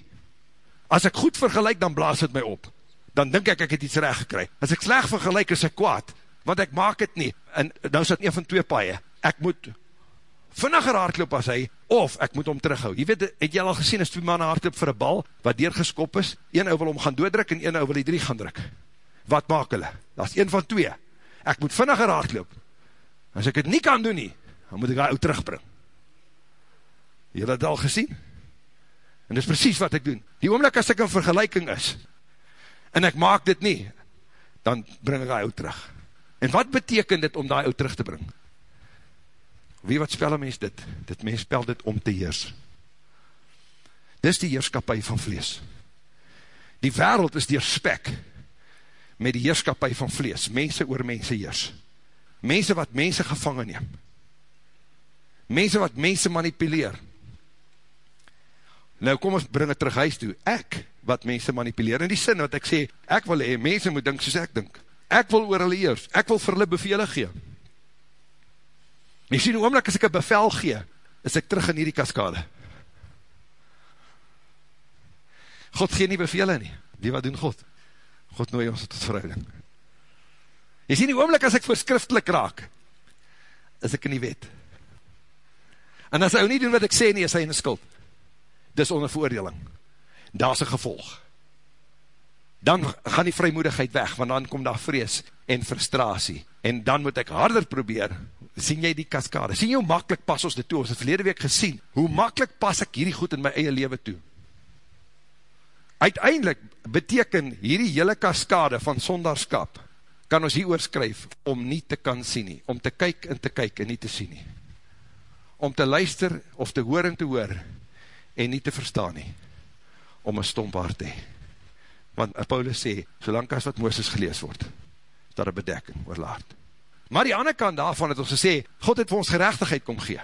Speaker 1: as ek goed vergelijk, dan blaas het my op, dan denk ek ek het iets recht gekry, as ek sleg vergelijk, is ek kwaad, want ek maak het nie, en nou is het een van twee paie, ek moet vinniger hardloop as hy, of ek moet hom terughou. Jy weet, het jy al gesien, as twee mannen hardloop vir een bal, wat deurgeskop is, een ou wil hom gaan doordruk, en een ou wil die drie gaan druk. Wat maak hulle? Dat is een van twee. Ek moet vinniger hardloop. As ek het nie kan doen nie, dan moet ek die ou terugbring. Jy het al gesien? En dit is precies wat ek doen. Die oomlik as ek in vergelijking is, en ek maak dit nie, dan bring ek die ou terug. En wat beteken dit om die ou terug te bring? Wie wat spel een mens dit? Dit mens spel dit om te heers. Dit is die heerskapie van vlees. Die wereld is die spek met die heerskapie van vlees. Mense oor mense heers. Mense wat mense gevangen neem. Mense wat mense manipuleer. Nou kom ons bring het terug huis toe. Ek wat mense manipuleer. In die sin wat ek sê, ek wil hee, mense moet dink soos ek dink. Ek wil oor hulle heers. Ek wil vir hulle bevele gee. Jy sien, oomlik as ek een bevel gee, is ek terug in hierdie kaskade. God gee nie bevele nie. Die wat doen God? God nooi ons tot verhouding. Jy sien, die oomlik as ek voorskriftelik raak, is ek in die wet. En as hy nie doen wat ek sê nie, is hy in die skuld. Dis onder veroordeling. Daar is een gevolg. Dan gaan die vrymoedigheid weg, want dan kom daar vrees en frustratie. En dan moet ek harder probeer, sien jy die kaskade, sien jy hoe makkelijk pas ons dit toe, ons het verlede week gesien, hoe makkelijk pas ek hierdie goed in my eie leven toe. Uiteindelik beteken hierdie hele kaskade van sondagskap, kan ons hier oorskryf, om nie te kan sien nie, om te kyk en te kyk en nie te sien nie. Om te luister of te hoor en te hoor, en nie te verstaan nie, om een stomp hart te hee. Want Paulus sê, solang as wat Mooses gelees word, is daar een bedekking oor laat. Maar die ander kant daarvan het ons gesê, God het vir ons gerechtigheid kom gee.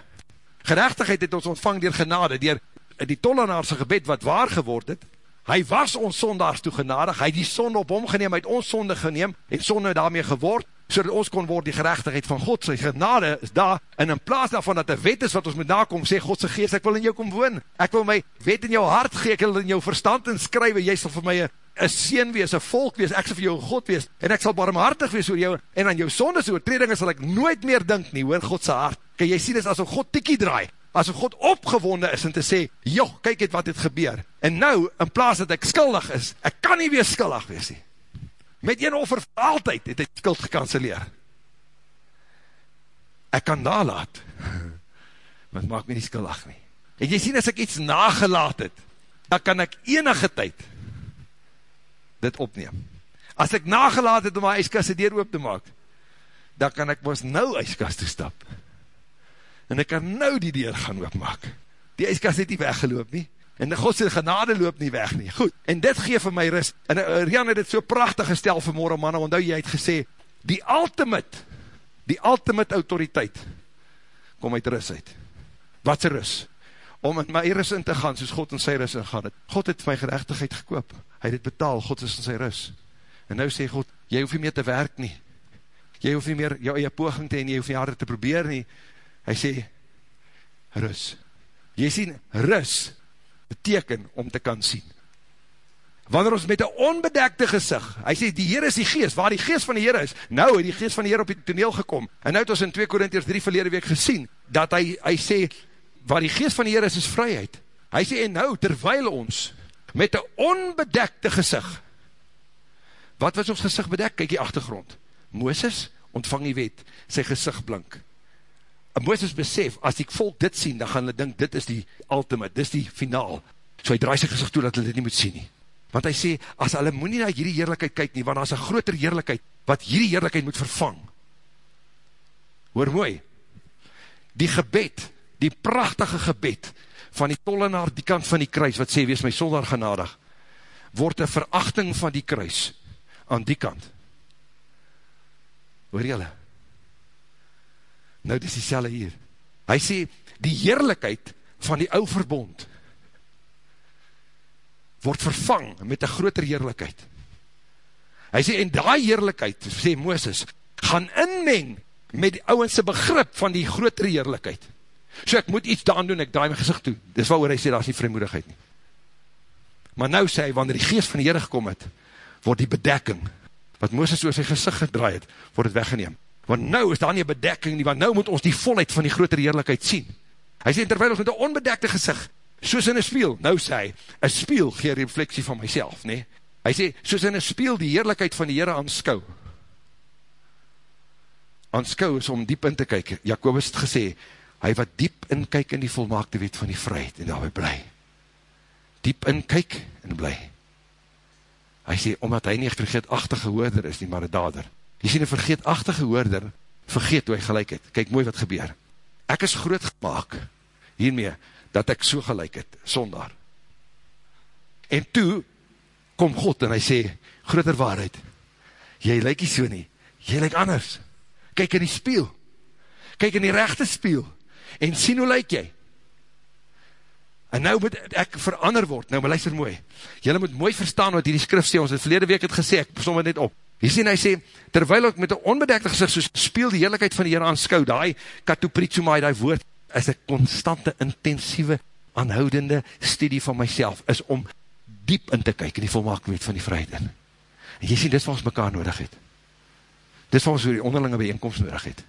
Speaker 1: Gerechtigheid het ons ontvang dier genade, dier die tollenaarse gebed wat waar geword het, hy was ons sondags toe genadig, hy het die sonde op hom geneem, hy het ons sonde geneem, en sonde daarmee geword, so dat ons kon word die gerechtigheid van God, sy genade is daar, en in plaas daarvan dat die wet is wat ons moet nakom, sê Godse geest, ek wil in jou kom woon, ek wil my wet in jou hart gee, ek wil in jou verstand inskrywe, jy sal vir my een sien wees, een volk wees, ek sal vir jou God wees, en ek sal barmhartig wees oor jou, en aan jou sondes oortredinge sal ek nooit meer dink nie, oor Godse hart. Kan jy sien, is asof God tikkie draai, asof God opgewonde is, en te sê, joh, kyk het wat het gebeur. En nou, in plaas dat ek skuldig is, ek kan nie weer skuldig wees nie. Met een offer vir altyd het hy skuld gekanceleer. Ek kan nalaat, want maak my nie skuldig nie. En jy sien, as ek iets nagelaat het, dan kan ek enige tyd dit opneem. As ek nagelaat het om my ijskast deur oop te maak, dan kan ek ons nou ijskast te stap. En ek kan nou die deur gaan oopmaak. Die ijskast het nie weggeloop nie. En die Godse genade loop nie weg nie. Goed, en dit geef vir my ris. En uh, Rian het dit so prachtig gestel vanmorgen, manne, want jy het gesê, die ultimate, die ultimate autoriteit, kom uit ris uit. Wat is ris? om in my rus in te gaan, soos God in sy rus ingaan het. God het my gerechtigheid gekoop, hy het het betaal, God is in sy rus. En nou sê God, jy hoef nie meer te werk nie, jy hoef nie meer jou eie poging te en jy hoef nie harder te probeer nie, hy sê, rus. Jy sien, rus beteken om te kan sien. Wanneer ons met een onbedekte gezicht, hy sê, die Heer is die geest, waar die geest van die Heer is, nou het die geest van die Heer op die toneel gekom, en nou het ons in 2 Korintiërs 3 verlede week gesien, dat hy, hy sê, waar die geest van die Heer is, is vryheid. Hy sê, en nou, terwijl ons, met een onbedekte gezicht, wat was ons gezicht bedek? Kijk die achtergrond. Mooses ontvang die wet, sy gezicht blink. En Mooses besef, as die volk dit sien, dan gaan hulle dink, dit is die ultimate, dit is die finaal. So hy draai sy gezicht toe, dat hulle dit nie moet sien nie. Want hy sê, as hulle moet nie na hierdie heerlijkheid kyk nie, want is een groter heerlijkheid, wat hierdie heerlijkheid moet vervang. Hoor mooi, die gebed, die prachtige gebed, van die tollenaar die kant van die kruis, wat sê, wees my sonder genadig, word een verachting van die kruis, aan die kant. Hoor jylle? Nou, dit is die selle hier. Hy sê, die heerlijkheid van die ou verbond, word vervang met een groter heerlijkheid. Hy sê, en die heerlijkheid, sê Mooses, gaan inmeng met die ouwense begrip van die groter heerlijkheid. So ek moet iets daan doen, ek draai my gezicht toe. Dis waar hy sê, daar is nie vrymoedigheid nie. Maar nou sê hy, wanneer die geest van die Heere gekom het, word die bedekking, wat Mooses oor sy gezicht gedraai het, word het weggeneem. Want nou is daar nie bedekking nie, want nou moet ons die volheid van die groter heerlijkheid sien. Hy sê, terwijl ons met een onbedekte gezicht, soos in een spiel, nou sê hy, een spiel gee refleksie van myself, nee. Hy sê, soos in een spiel die heerlijkheid van die Heere aanskou. Aanskou is om diep in te kyk. Jacobus het gesê, hy wat diep in kyk in die volmaakte wet van die vryheid, en daarby bly. Diep in kyk en bly. Hy sê, omdat hy nie vergeetachtige hoorder is, nie maar een dader. Jy sê, een vergeetachtige hoorder, vergeet hoe hy gelijk het. Kyk mooi wat gebeur. Ek is groot gemaakt, hiermee, dat ek so gelijk het, sonder. En toe, kom God en hy sê, groter waarheid, jy lyk nie so nie, jy lyk anders. Kyk in die spiel, kyk in die rechte spiel, en sien hoe lyk jy. En nou moet ek verander word, nou maar luister mooi, jylle moet mooi verstaan wat hierdie skrif sê, ons het verlede week het gesê, ek som het net op, hier sien hy sê, terwijl ek met een onbedekte gezicht, so speel die heerlijkheid van die Heer aanskou, die katopritsumaai, die woord, is een constante, intensieve, aanhoudende studie van myself, is om diep in te kyk in die volmaakheid van die vryheid in. En jy sien, dit is wat ons mekaar nodig het. Dit is wat ons die onderlinge bijeenkomst nodig het.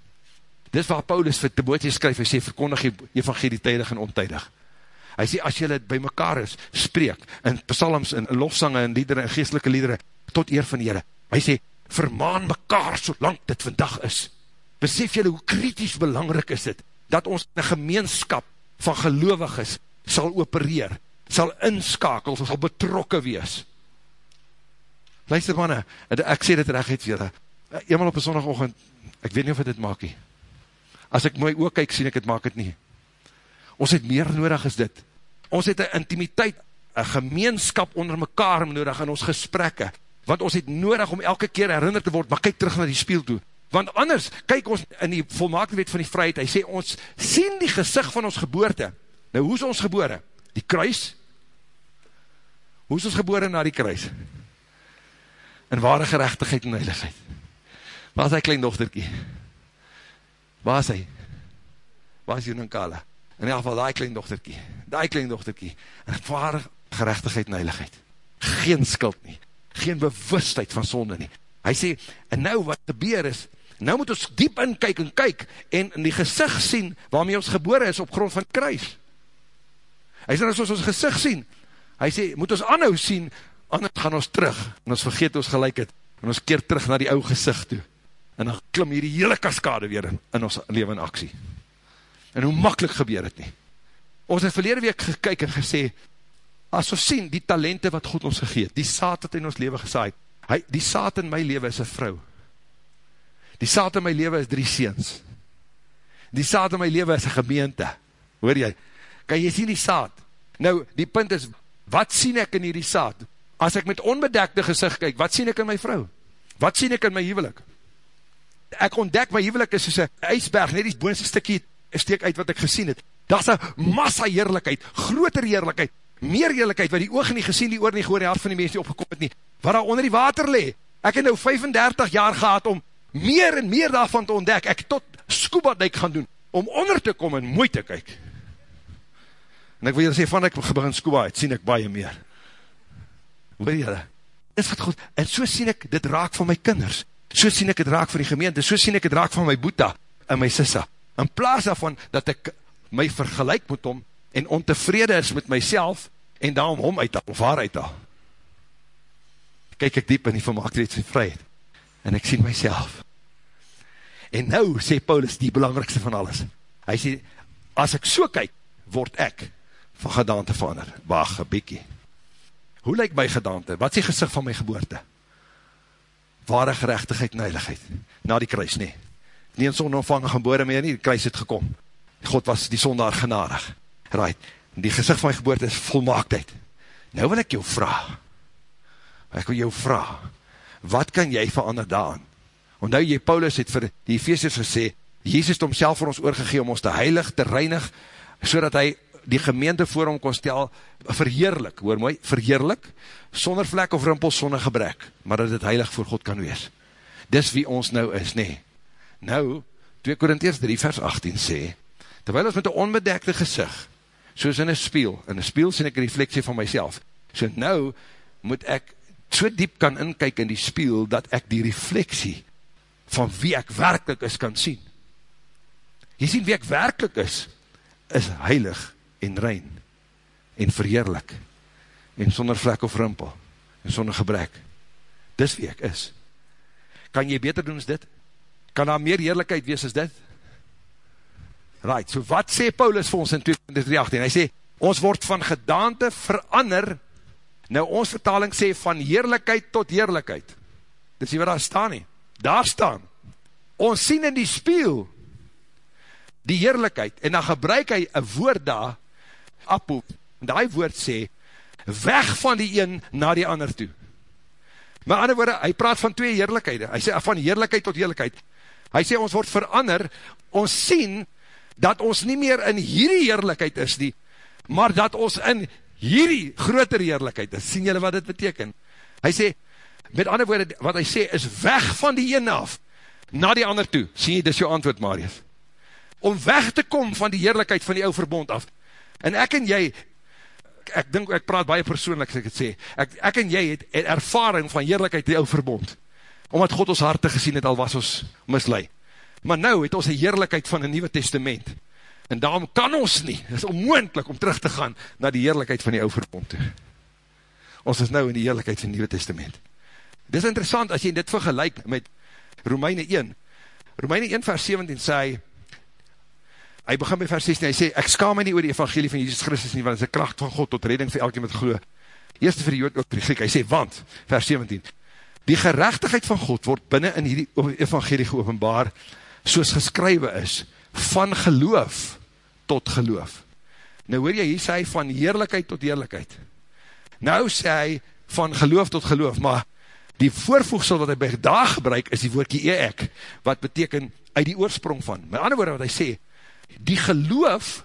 Speaker 1: Dit is waar Paulus vir Timotheus skryf, hy sê, verkondig die evangelie tydig en ontydig. Hy sê, as jylle by mekaar is, spreek, in psalms, in lofsange, in liedere, in geestelike liedere, tot eer van die Heere. Hy sê, vermaan mekaar, solang dit vandag is. Besef jylle, hoe kritisch belangrijk is dit, dat ons in een gemeenskap van gelovig is, sal opereer, sal inskakel, sal betrokke wees. Luister manne, ek sê dit recht vir julle, eenmaal op een zondagochtend, ek weet nie of dit maak nie. As ek mooi ook kyk, sien ek het maak het nie. Ons het meer nodig as dit. Ons het een intimiteit, een gemeenskap onder mekaar nodig in ons gesprekke, want ons het nodig om elke keer herinner te word, maar kyk terug na die spiel toe, Want anders, kyk ons in die volmaakte wet van die vryheid, hy sê ons sien die gezicht van ons geboorte. Nou, hoe is ons geboore? Die kruis? Hoe is ons geboore na die kruis? In ware gerechtigheid en heiligheid. Waar is hy klein dochterkie? Waar is hy? Waar is Jonankala? In die geval, die klein dochterkie. Die klein dochterkie. In ware gerechtigheid en heiligheid. Geen skuld nie. Geen bewustheid van sonde nie. Hy sê, en nou wat gebeur is, nou moet ons diep in kyk en kyk, en in die gezicht sien, waarmee ons gebore is, op grond van kruis. Hy sê, as ons ons gezicht sien, hy sê, moet ons anhou sien, anders gaan ons terug, en ons vergeet ons gelijk het, en ons keer terug na die ou gezicht toe, en dan klim hier die hele kaskade weer in, in ons leven in aksie. En hoe makkelijk gebeur het nie. Ons het verlede week gekyk en gesê, as ons sien, die talente wat God ons gegeet, die saad wat in ons leven gesaaid, hy, die saad in my leven is een vrou, Die saad in my leven is drie seens. Die saad in my leven is een gemeente. Hoor jy? Kan jy sien die saad? Nou, die punt is, wat sien ek in die saad? As ek met onbedekte gezicht kyk, wat sien ek in my vrou? Wat sien ek in my huwelik? Ek ontdek my huwelik is soos een ijsberg, net die boonste stikkie steek uit wat ek gesien het. Daar is een massa heerlijkheid, groter heerlijkheid, meer heerlijkheid, wat die oog nie gesien, die oor nie gehoor, die hart van die mens nie opgekom het nie, wat daar onder die water le. Ek het nou 35 jaar gehad om meer en meer daarvan te ontdek, ek tot scuba duik gaan doen, om onder te kom en mooi te kyk. En ek wil julle sê, van ek begin scuba uit, sien ek baie meer. Weet julle, dit wat God, en so sien ek, dit raak van my kinders, so sien ek het raak van die gemeente, so sien ek het raak van my boeta en my sissa. In plaas daarvan, dat ek my vergelijk met hom, en ontevrede is met myself, en daarom hom uithaal, of haar uithaal. Kijk ek diep in die vermaaktreds en vryheid, en ek sien myself. En nou, sê Paulus, die belangrikste van alles. Hy sê, as ek so kyk, word ek van gedaante verander. Waag, een bykie. Hoe lyk my gedaante? Wat is die gezicht van my geboorte? Ware gerechtigheid en heiligheid. Na die kruis, nee. Nie in sonde ontvangen geboore meer nie, die kruis het gekom. God was die sondaar genadig. Right. Die gezicht van my geboorte is volmaaktheid. Nou wil ek jou vraag. Ek wil jou vraag. Wat kan jy verander daan? Want nou jy, Paulus het vir die Ephesians gesê, Jezus het homself vir ons oorgegee om ons te heilig, te reinig, so hy die gemeente voor hom kon stel, verheerlik, hoor mooi, verheerlik, sonder vlek of rimpel, sonder gebrek, maar dat het heilig voor God kan wees. Dis wie ons nou is, nee. Nou, 2 Korinties 3 vers 18 sê, terwijl ons met een onbedekte gezicht, soos in een spiel, in een spiel sien ek een refleksie van myself, so nou moet ek so diep kan inkyk in die spiel, dat ek die refleksie van wie ek werkelijk is kan sien. Jy sien wie ek werkelijk is, is heilig en rein en verheerlik en sonder vlek of rimpel en sonder gebrek. Dis wie ek is. Kan jy beter doen as dit? Kan daar meer heerlijkheid wees as dit? Right, so wat sê Paulus vir ons in 2018? Hy sê, ons word van gedaante verander, nou ons vertaling sê van heerlijkheid tot heerlijkheid. Dis nie wat daar staan nie. Daar staan, ons sien in die spiel, die heerlijkheid, en dan gebruik hy een woord daar, apo, en die woord sê, weg van die een na die ander toe. Maar ander woorde, hy praat van twee heerlijkheid, hy sê van heerlijkheid tot heerlijkheid, hy sê ons word verander, ons sien, dat ons nie meer in hierdie heerlijkheid is nie, maar dat ons in hierdie groter heerlijkheid is, sien julle wat dit beteken? Hy sê, met ander woorde, wat hy sê, is weg van die ene af, na die ander toe, sien jy, dis jou antwoord, Marius, om weg te kom van die heerlijkheid van die ouwe verbond af, en ek en jy, ek dink, ek praat baie persoonlik, as ek het sê, ek, ek en jy het een ervaring van heerlijkheid die ouwe verbond, omdat God ons harte gesien het, al was ons mislui, maar nou het ons die heerlijkheid van die Nieuwe Testament, en daarom kan ons nie, het is onmoendlik om terug te gaan, na die heerlijkheid van die ouwe verbond toe, ons is nou in die heerlijkheid van die Nieuwe Testament, dit is interessant, as jy dit vergelijk met Romeine 1, Romeine 1 vers 17 sê hy, hy begin by vers 16, hy sê, ek skaam my nie oor die evangelie van Jesus Christus nie, want het is een kracht van God tot redding vir elke met geloof. Eerste vir die jood ook vir die Griek, hy sê, want, vers 17, die gerechtigheid van God word binnen in die evangelie geopenbaar, soos geskrywe is, van geloof tot geloof. Nou hoor jy, hier sê hy van heerlijkheid tot heerlijkheid. Nou sê hy van geloof tot geloof, maar die voorvoegsel wat hy by daar gebruik, is die woordkie e-ek, wat beteken uit die oorsprong van. Met ander woorde wat hy sê, die geloof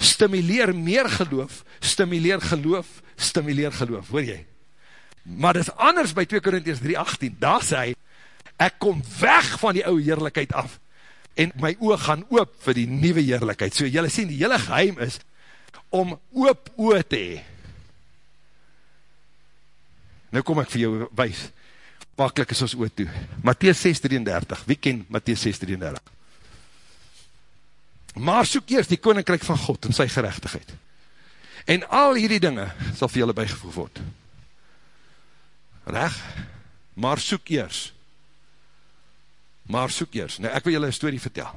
Speaker 1: stimuleer meer geloof, stimuleer geloof, stimuleer geloof, hoor jy? Maar dit is anders by 2 Korinties 3,18, daar sê hy, ek kom weg van die ouwe heerlijkheid af, en my oog gaan oop vir die nieuwe heerlijkheid. So jylle sien, die hele geheim is, om oop oog te hee. Nou kom ek vir jou wees, makkelijk is ons oog toe. Matthies 6,33, wie ken Matthies 6,33? maar soek eers die koninkryk van God en sy gerechtigheid. En al hierdie dinge sal vir julle bijgevoeg word. Reg? Maar soek eers. Maar soek eers. Nou, ek wil julle een story vertel.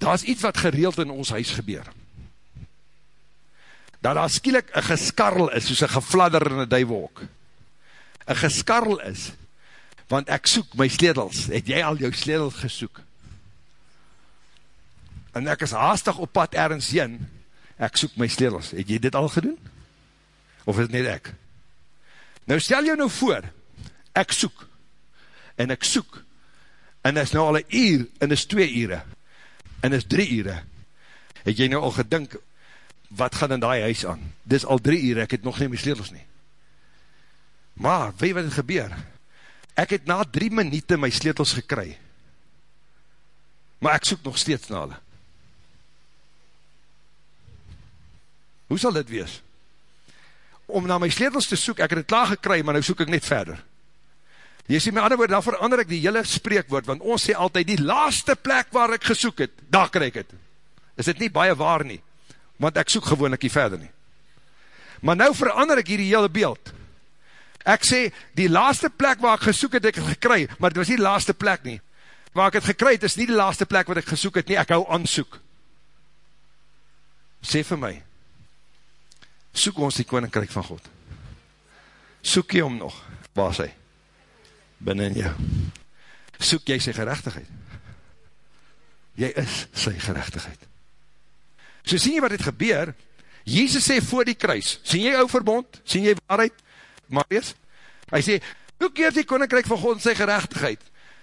Speaker 1: Daar is iets wat gereeld in ons huis gebeur. Dat daar skielik een geskarrel is, soos een gefladder in een duiwolk. Een geskarrel is, want ek soek my sledels. Het jy al jou sledels gesoek? en ek is haastig op pad ergens heen, ek soek my sledels. Het jy dit al gedoen? Of is het net ek? Nou stel jou nou voor, ek soek, en ek soek, en is nou al een uur, en is twee ure, en is drie ure, Het jy nou al gedink, wat gaan in die huis aan? Dis al drie uur, ek het nog nie my sleutels nie. Maar, weet wat het gebeur? Ek het na drie minute my sleutels gekry. Maar ek soek nog steeds na hulle. Hoe sal dit wees? Om na my sleutels te soek, ek het het klaar gekry, maar nou soek ek net verder. Jy sê my ander woord, dan verander ek die hele spreekwoord, want ons sê altyd, die laaste plek waar ek gesoek het, daar kry ek het. Is dit nie baie waar nie? Want ek soek gewoon ek hier verder nie. Maar nou verander ek hier die hele beeld. Ek sê, die laaste plek waar ek gesoek het, ek het gekry, maar dit was nie die laaste plek nie. Waar ek het gekry het, is nie die laaste plek wat ek gesoek het nie, ek hou aansoek. Sê vir my, soek ons die koninkryk van God. Soek jy om nog, waar is hy? Binnen jou. Soek jy sy gerechtigheid? Jy is sy gerechtigheid. So sien jy wat het gebeur, Jezus sê voor die kruis, sien jy ou verbond, sien jy waarheid, Marius? Hy sê, soek eers die koninkryk van God sy gerechtigheid,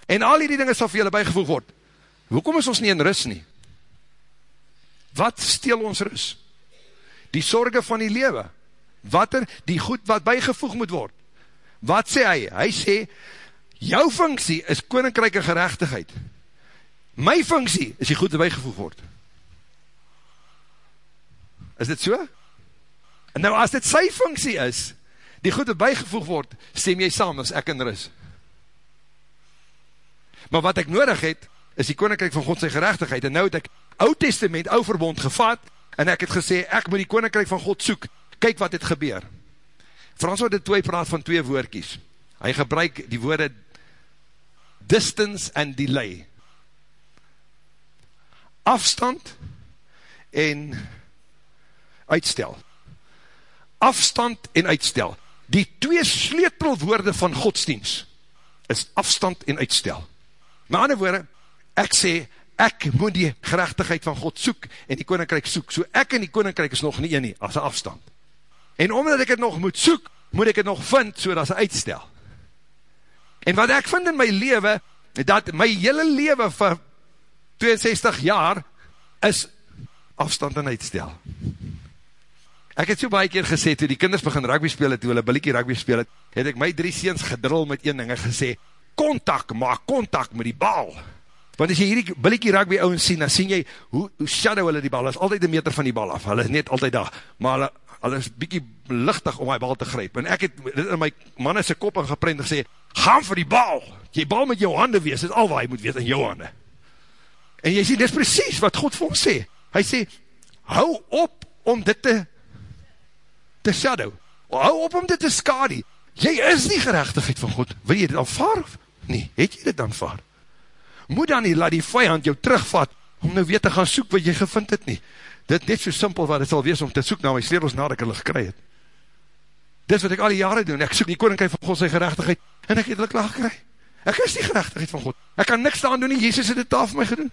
Speaker 1: en al die dinge sal vir julle bijgevoeg word. Hoekom is ons nie in rus nie? Wat steel ons rus? die sorge van die lewe, wat er, die goed wat bijgevoeg moet word, wat sê hy? Hy sê, jou funksie is koninkryke gerechtigheid, my funksie is die goed wat bijgevoeg word. Is dit so? En nou as dit sy funksie is, die goed wat bijgevoeg word, stem jy saam as ek in ris. Maar wat ek nodig het, is die koninkryk van God sy gerechtigheid, en nou het ek oud testament, oud verbond gevat, en ek het gesê, ek moet die koninkryk van God soek, kyk wat het gebeur. Frans wat het twee praat van twee woordkies, hy gebruik die woorde distance and delay, afstand en uitstel, afstand en uitstel, die twee sleutelwoorde van godsdienst, is afstand en uitstel. Maar ander woorde, ek sê, ek moet die gerechtigheid van God soek, en die koninkryk soek, so ek en die koninkryk is nog nie een nie, as een afstand. En omdat ek het nog moet soek, moet ek het nog vind, so dat is uitstel. En wat ek vind in my leven, dat my hele leven vir 62 jaar, is afstand en uitstel. Ek het so baie keer gesê, toe die kinders begin rugby speel het, toe hulle billiekie rugby speel het, het ek my drie seens gedrul met een ding en gesê, kontak, maak kontak met die bal. Want as jy hierdie billiekie rugby ouwens sien, dan sien jy hoe, hoe shadow hulle die bal, is altyd een meter van die bal af, hulle is net altyd daar, maar hulle, hulle is bykie lichtig om my bal te grijp, en ek het dit in my man is kop ingeprent en gesê, gaan vir die bal, jy bal met jou hande wees, dit is al wat hy moet wees in jou hande. En jy sê, dit is precies wat God vir ons sê, hy sê, hou op om dit te, te shadow, hou op om dit te skadie, jy is die gerechtigheid van God, wil jy dit aanvaar of nie, het jy dit aanvaar? moet dan nie laat die vijand jou terugvat, om nou weer te gaan soek wat jy gevind het nie. Dit net so simpel wat het sal wees om te soek na my sleutels nadat ek hulle gekry het. Dis wat ek al die jare doen, ek soek die koninkrijk van God sy gerechtigheid, en ek het hulle klaar gekry. Ek is die gerechtigheid van God. Ek kan niks daan doen nie, Jezus het dit taal vir my gedoen.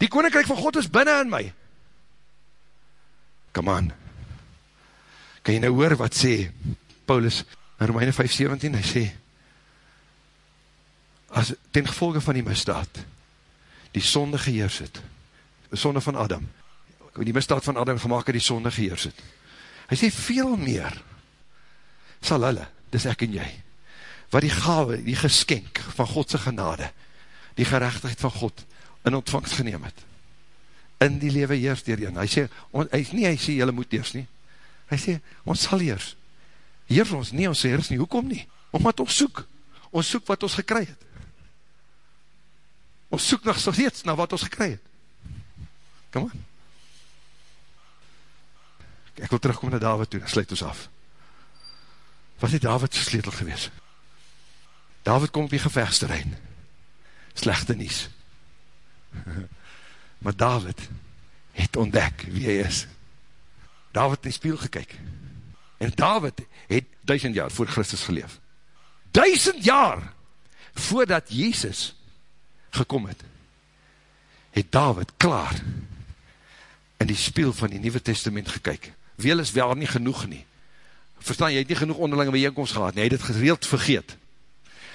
Speaker 1: Die koninkrijk van God is binnen in my. Come on. Kan jy nou hoor wat sê Paulus in Romeine 5,17, hy sê, as ten gevolge van die misdaad, die sonde geheers het, die sonde van Adam, die misdaad van Adam gemaakt het die sonde geheers het. Hy sê, veel meer sal hulle, dis ek en jy, wat die gave, die geskenk van Godse genade, die gerechtigheid van God in ontvangst geneem het, in die lewe heers dierin. Hy sê, on, hy, nie, hy sê, jylle moet heers nie. Hy sê, ons sal heers. Heers ons, nie, ons heers nie. Hoekom nie? Omdat ons soek. Ons soek wat ons gekry het. Ons soek nog steeds na wat ons gekry het. Kom aan. Ek wil terugkom na David toe, sluit ons af. Was die David sleutel gewees? David kom op die gevechtsterrein. Slechte nies. Maar David het ontdek wie hy is. David het in die spiel gekyk. En David het duisend jaar voor Christus geleef. Duisend jaar voordat Jezus gekom het, het David klaar in die spiel van die Nieuwe Testament gekyk. Weel is wel nie genoeg nie. Verstaan, jy het nie genoeg onderlinge bijeenkomst gehad, nie, hy het het gereeld vergeet.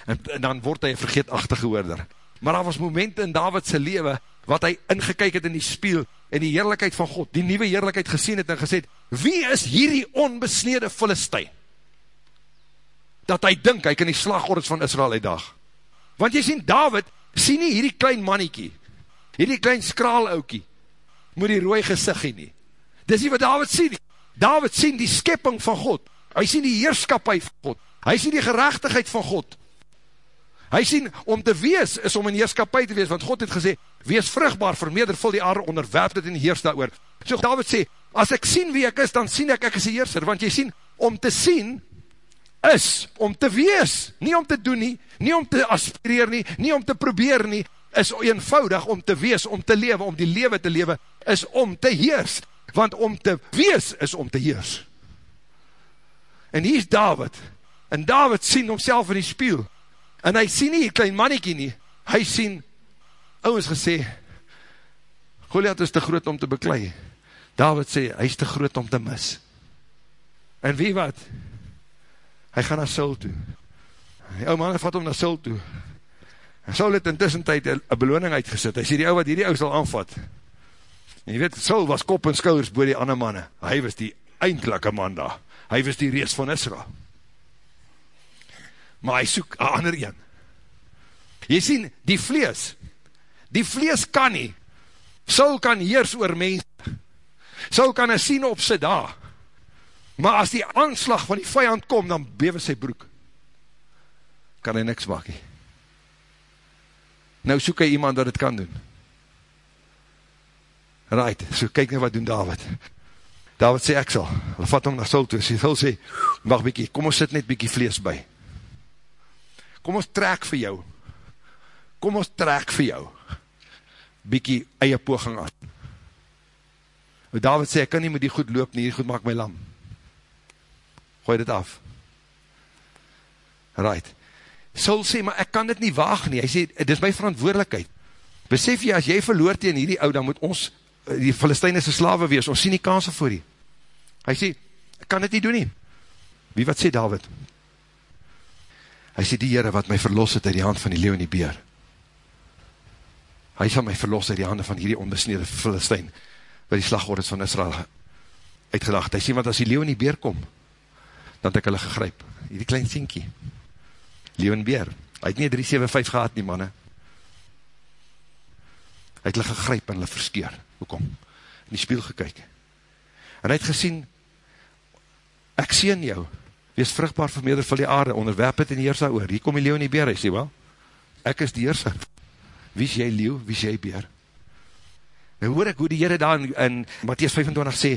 Speaker 1: En, en dan word hy vergeetachtige hoorder. Maar daar was momente in Davidse lewe, wat hy ingekyk het in die spiel, en die heerlijkheid van God, die nieuwe heerlijkheid gesien het en gesê het, wie is hierdie onbesnede Filistijn? Dat hy dink, hy kan die slagorders van Israel uitdag. Want jy sien, David, sien nie hierdie klein manniekie, hierdie klein skraal oukie, moet die rooi gezicht nie. Dis nie wat David sien nie. David sien die skepping van God, hy sien die heerskapheid van God, hy sien die gerechtigheid van God, hy sien, om te wees, is om in heerskapheid te wees, want God het gesê, wees vrugbaar, vermeerder, vul die aarde, onderwerp dit en heers daar oor. So David sê, as ek sien wie ek is, dan sien ek, ek is die heerser, want jy sien, om te sien, is om te wees, nie om te doen nie, nie om te aspireer nie, nie om te probeer nie, is eenvoudig om te wees, om te lewe, om die lewe te lewe, is om te heers, want om te wees is om te heers. En hier is David, en David sien homself in die spiel, en hy sien nie, klein mannetjie nie, hy sien, ouwens gesê, Goliath is te groot om te beklei, David sê, hy is te groot om te mis, en wie wat, hy gaan na Saul toe, die ou man vat hom na Saul toe, en Saul het intussen tyd een beloning uitgesit, hy sê die ou wat hierdie ou sal aanvat, en jy weet, Saul was kop en skouwers boor die ander manne, hy was die eindelike man daar, hy was die rees van Israel, maar hy soek een ander een. Jy sien, die vlees, die vlees kan nie, Saul kan heers oor mens, Saul kan een sien op sy daar, maar as die aanslag van die vijand kom, dan bewe sy broek, kan hy niks maak nie. Nou soek hy iemand dat het kan doen. Right, so kyk nou wat doen David. David sê ek sal, hulle vat hom na Saul toe, sê, sê, wacht bykie, kom ons sit net bykie vlees by kom ons trek vir jou, kom ons trek vir jou, bykie eie poging aan. David sê, ek kan nie met die goed loop nie, die goed maak my lam. Gooi dit af. Right. Saul sê, maar ek kan dit nie waag nie, hy sê, dit is my verantwoordelikheid. Besef jy, as jy verloor tegen hierdie ou, dan moet ons, die Filistijnse slawe wees, ons sien die kansen voor die. Hy sê, ek kan dit nie doen nie. Wie wat sê David? Hy sê, die Heere wat my verlos het uit die hand van die leeuw en die beer, hy sal my verlos uit die hande van hierdie onbesnede Filistijn, wat die slagorders van Israel uitgedacht. Hy sê, want as die leeuw en die beer kom, dan het ek hulle gegryp. Hierdie klein sienkie, leeuw en beer, hy het nie 375 gehad nie, manne. Hy het hulle gegryp en hulle verskeer. Hoekom? In die spiel gekyk. En hy het gesien, ek sien jou, wees vrugbaar vermeerder van die aarde, onderwerp het en heers daar oor, hier kom die leeuw en die beer, hy sê wel, ek is die heerser, wie is jy leeuw, wie is jy beer, nou hoor ek hoe die Heere daar in, in Matthies 25 sê,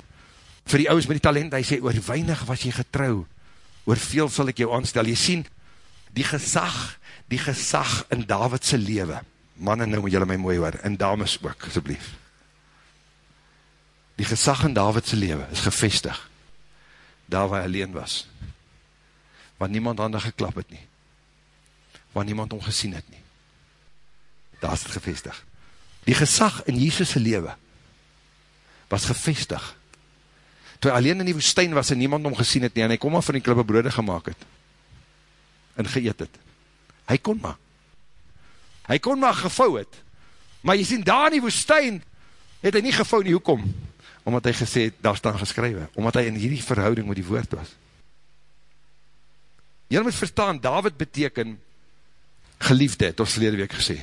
Speaker 1: vir die ouds met die talent, hy sê, oor weinig was jy getrouw, oor veel sal ek jou aanstel, jy sien, die gesag, die gesag in Davidse lewe, mannen nou moet julle my mooi hoor, en dames ook, asblief, die gesag in Davidse lewe is gevestig, daar waar hy alleen was, waar niemand handen geklap het nie, waar niemand omgesien het nie. Daar is het gevestig. Die gesag in Jesus' lewe was gevestig. Toe hy alleen in die woestijn was en niemand omgesien het nie, en hy kom maar van die klippe brode gemaakt het, en geëet het. Hy kon maar. Hy kon maar gevou het. Maar jy sien, daar in die woestijn, het hy nie gevou nie, hoekom? Omdat hy gesê het, daar staan geskrywe, omdat hy in hierdie verhouding met die woord was. Jy moet verstaan, David beteken geliefde, het ons verlede week gesê.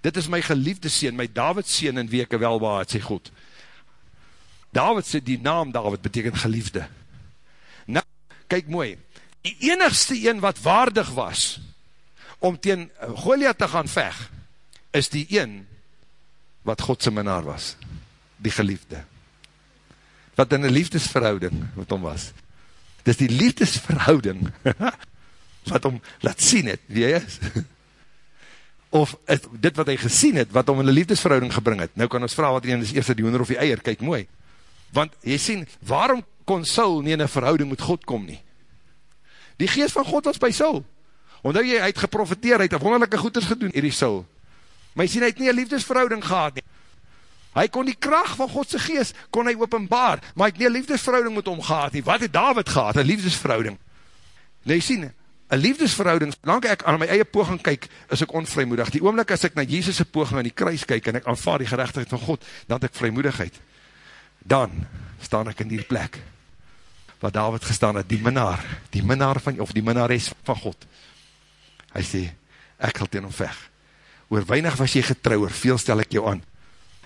Speaker 1: Dit is my geliefde sien, my David sien in weke welbaard, sê God. David sê, die naam David beteken geliefde. Nou, kyk mooi, die enigste een wat waardig was, om teen Goliath te gaan veg, is die een, wat Godse minnaar was, die geliefde. Wat in een liefdesverhouding met hom was dis die liefdesverhouding, wat hom laat sien het, wie hy is. Of het, dit wat hy gesien het, wat hom in die liefdesverhouding gebring het. Nou kan ons vraag wat die is eerste die hoender of die eier, kyk mooi. Want jy sien, waarom kon Saul nie in een verhouding met God kom nie? Die geest van God was by Saul. Omdat jy, hy het geprofiteer, hy het wonderlijke goeders gedoen, hierdie Saul. Maar jy sien, hy het nie een liefdesverhouding gehad nie. Hy kon die kracht van Godse geest, kon hy openbaar, maar hy het nie een liefdesverhouding met hom gehad nie. Wat het David gehad, een liefdesverhouding? Nou jy sien, een liefdesverhouding, lang ek aan my eie poging kyk, is ek onvrymoedig. Die oomlik as ek na Jezus' poging aan die kruis kyk, en ek aanvaar die gerechtigheid van God, dan ek vrymoedigheid. Dan staan ek in die plek, waar David gestaan het, die minnaar, die minnaar van, of die minnaares van God. Hy sê, ek sal teen hom veg. Oor weinig was jy getrouwer, veel stel ek jou aan.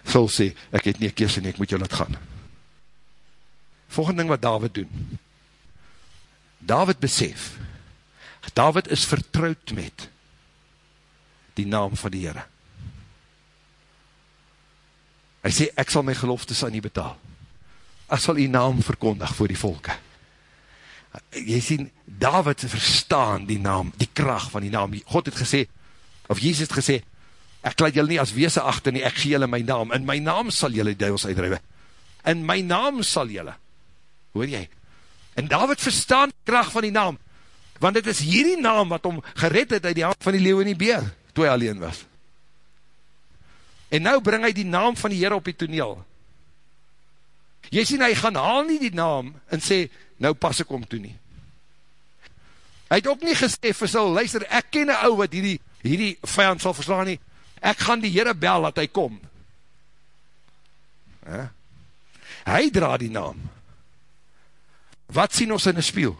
Speaker 1: Sal sê, ek het nie een keers en ek moet jou laat gaan. Volgende ding wat David doen. David besef, David is vertrouwd met die naam van die Heere. Hy sê, ek sal my geloftes aan nie betaal. Ek sal die naam verkondig voor die volke. Jy sien, David verstaan die naam, die kracht van die naam. God het gesê, of Jezus het gesê, ek laat julle nie as wees achter nie, ek gee julle my naam. In my naam sal julle die duivels uitdrijwe. In my naam sal julle. Hoor jy? En David verstaan die kracht van die naam want het is hierdie naam wat hom gered het uit die hand van die leeuw en die beer, toe hy alleen was. En nou bring hy die naam van die Heer op die toneel. Jy sien, hy gaan haal nie die naam en sê, nou pas ek om toe nie. Hy het ook nie gesê, versil, luister, ek ken een ou wat hierdie, hierdie vijand sal verslaan nie, ek gaan die Heere bel dat hy kom. He? Hy dra die naam. Wat sien ons in die spiel?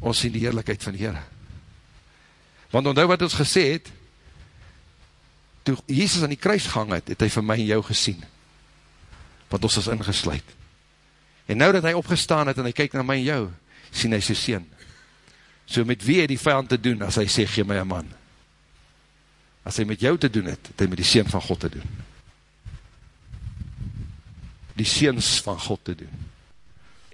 Speaker 1: ons sien die heerlijkheid van die Heere. Want onthou wat ons gesê het, toe Jezus aan die kruis gehang het, het hy vir my en jou gesien, want ons is ingesluid. En nou dat hy opgestaan het en hy kyk na my en jou, sien hy sy sien. So met wie het die vijand te doen, as hy sê, gee my een man. As hy met jou te doen het, het hy met die sien van God te doen. Die siens van God te doen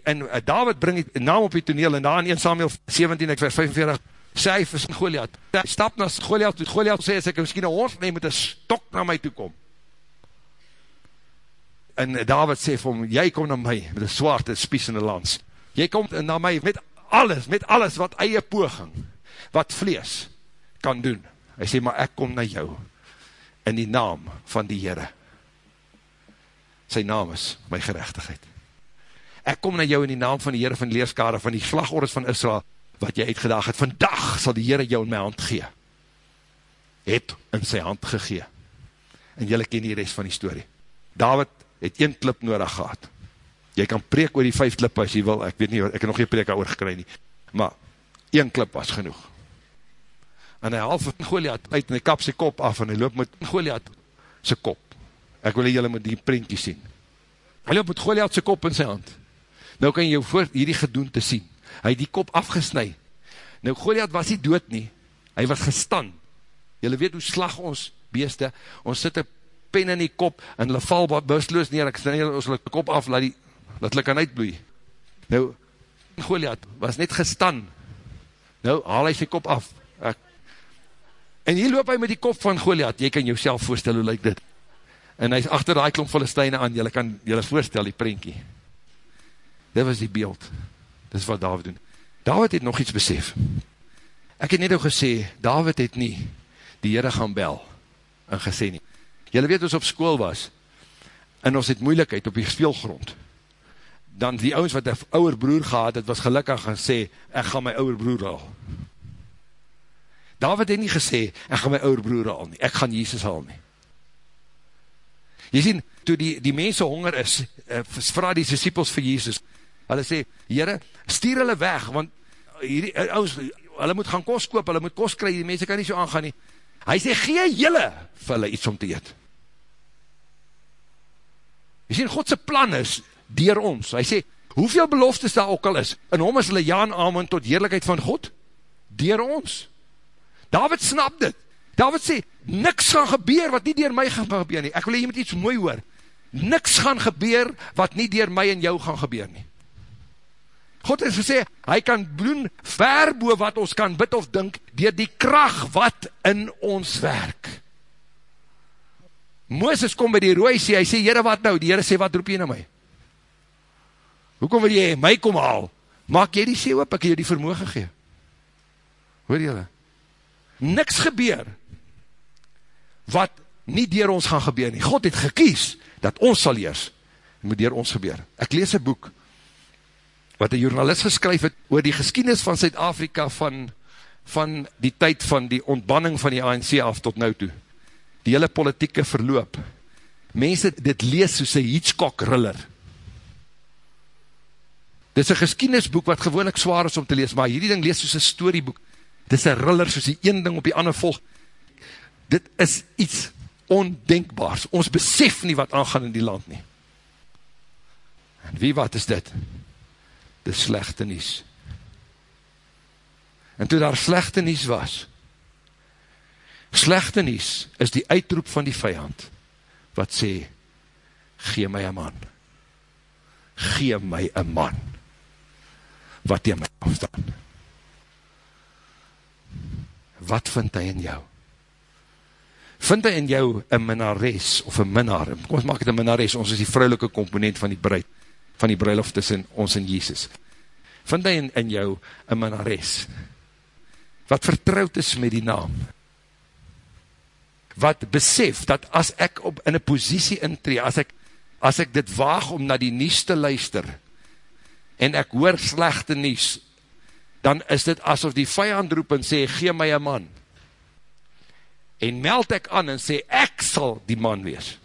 Speaker 1: en uh, David bring die naam op die toneel, en daar in 1 Samuel 17, ek vers 45, sê hy vir Goliath, hy stap na Goliath, toe Goliath sê, as ek miskien een hors neem, moet een stok na my toe kom. En David sê vir hom, jy kom na my, met een zwaard, een spies en een lans. Jy kom na my, met alles, met alles wat eie poging, wat vlees, kan doen. Hy sê, maar ek kom na jou, in die naam van die Heere. Sy naam is my gerechtigheid. Ek kom na jou in die naam van die Heere van die leerskade, van die slagordes van Israel, wat jy uitgedaag het, vandag sal die Heere jou in my hand gee, het in sy hand gegee, en jylle ken die rest van die story. David het een klip nodig gehad, jy kan preek oor die vijf klip as jy wil, ek weet nie, ek het nog geen preek oor gekry nie, maar, een klip was genoeg, en hy half van Goliath uit, en hy kap sy kop af, en hy loop met Goliath sy kop, ek wil jylle met die prentje sien, hy loop met Goliath sy kop in sy hand, Nou kan jy voor hierdie gedoen te sien. Hy het die kop afgesnui. Nou Goliath was nie dood nie. Hy was gestan. Julle weet hoe slag ons beeste. Ons sit een pen in die kop en hulle val bewusteloos neer. Ek sê ons hulle kop af, laat, die, laat hulle kan uitbloei. Nou, Goliath was net gestan. Nou, haal hy sy kop af. En hier loop hy met die kop van Goliath. Jy kan jouself voorstel hoe lyk dit. En hy is achter die klomp Filisteine aan. Julle kan julle voorstel die prentjie. Dit was die beeld. Dit is wat David doen. David het nog iets besef. Ek het net al gesê, David het nie die Heere gaan bel en gesê nie. Julle weet ons op school was en ons het moeilikheid op die speelgrond. Dan die ouwens wat een ouwer broer gehad het, was gelukkig gaan sê, ek gaan my ouwer broer haal. David het nie gesê, ek gaan my ouwer broer haal nie, ek gaan Jesus haal nie. Jy sien, toe die, die mense honger is, uh, vraag die disciples vir Jesus, hulle sê, Heere, stuur hulle weg, want hierdie, uh, ous, hulle moet gaan kost koop, hulle moet kost kry, die mense kan nie so aangaan nie. Hy sê, gee julle vir hulle iets om te eet. Jy sê, Godse plan is, dier ons, hy sê, hoeveel beloftes daar ook al is, en hom is hulle ja en amen tot heerlijkheid van God, dier ons. David snap dit, David sê, niks gaan gebeur wat nie dier my gaan gebeur nie, ek wil jy met iets mooi hoor, niks gaan gebeur wat nie dier my en jou gaan gebeur nie. God het gesê, hy kan doen verbo wat ons kan bid of dink, dier die kracht wat in ons werk. Mooses kom by die rooi sê, hy sê, Heere wat nou? Die Heere sê, wat roep jy na my? Hoekom wil jy my kom haal? Maak jy die sê op, ek jy die vermogen gee. Hoor jylle? Niks gebeur, wat nie dier ons gaan gebeur nie. God het gekies, dat ons sal leers, moet dier ons gebeur. Ek lees een boek, wat een journalist geskryf het, oor die geskienis van Zuid-Afrika van van die tyd van die ontbanning van die ANC af tot nou toe, die hele politieke verloop, mense dit lees soos een Hitchcock riller. Dit is een geskienisboek wat gewoonlik zwaar is om te lees, maar hierdie ding lees soos een storyboek. Dit is een riller soos die een ding op die ander volg. Dit is iets ondenkbaars. Ons besef nie wat aangaan in die land nie. En wie wat is dit? Dit slechte nies. En toe daar slechte nies was, slechte nies is die uitroep van die vijand, wat sê, gee my een man, gee my een man, wat die my afstaan. Wat vind hy in jou? Vind hy in jou een minares, of een minnaar, kom ons maak het een minares, ons is die vrouwelike komponent van die bruid, van die bruiloft tussen ons en Jesus. Vind hy in, in jou een minares, wat vertrouwd is met die naam, wat besef, dat as ek op in een posiesie intree, as ek, as ek dit waag om na die nies te luister, en ek hoor slechte nies, dan is dit asof die vijand roep en sê, gee my een man, en meld ek aan en sê, ek sal die man wees,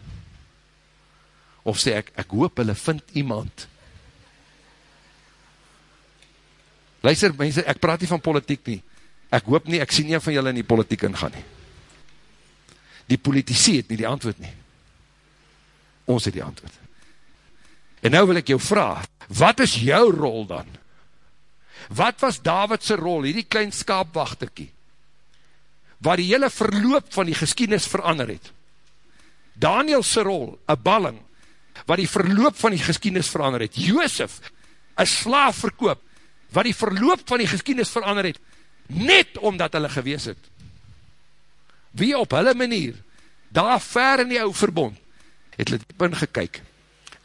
Speaker 1: of sê ek, ek hoop hulle vind iemand, luister mense, ek praat nie van politiek nie, ek hoop nie, ek sien nie van julle in die politiek ingaan nie, die politici het nie die antwoord nie, ons het die antwoord, en nou wil ek jou vraag, wat is jou rol dan, wat was Davidse rol, hierdie klein skaapwachterkie, waar die hele verloop van die geskienis verander het, Danielse rol, een balling, wat die verloop van die geskienis verander het, Joosef, een slaaf verkoop, wat die verloop van die geskienis verander het, net omdat hulle gewees het. Wie op hulle manier, daar ver in die ou verbond, het hulle diep ingekyk,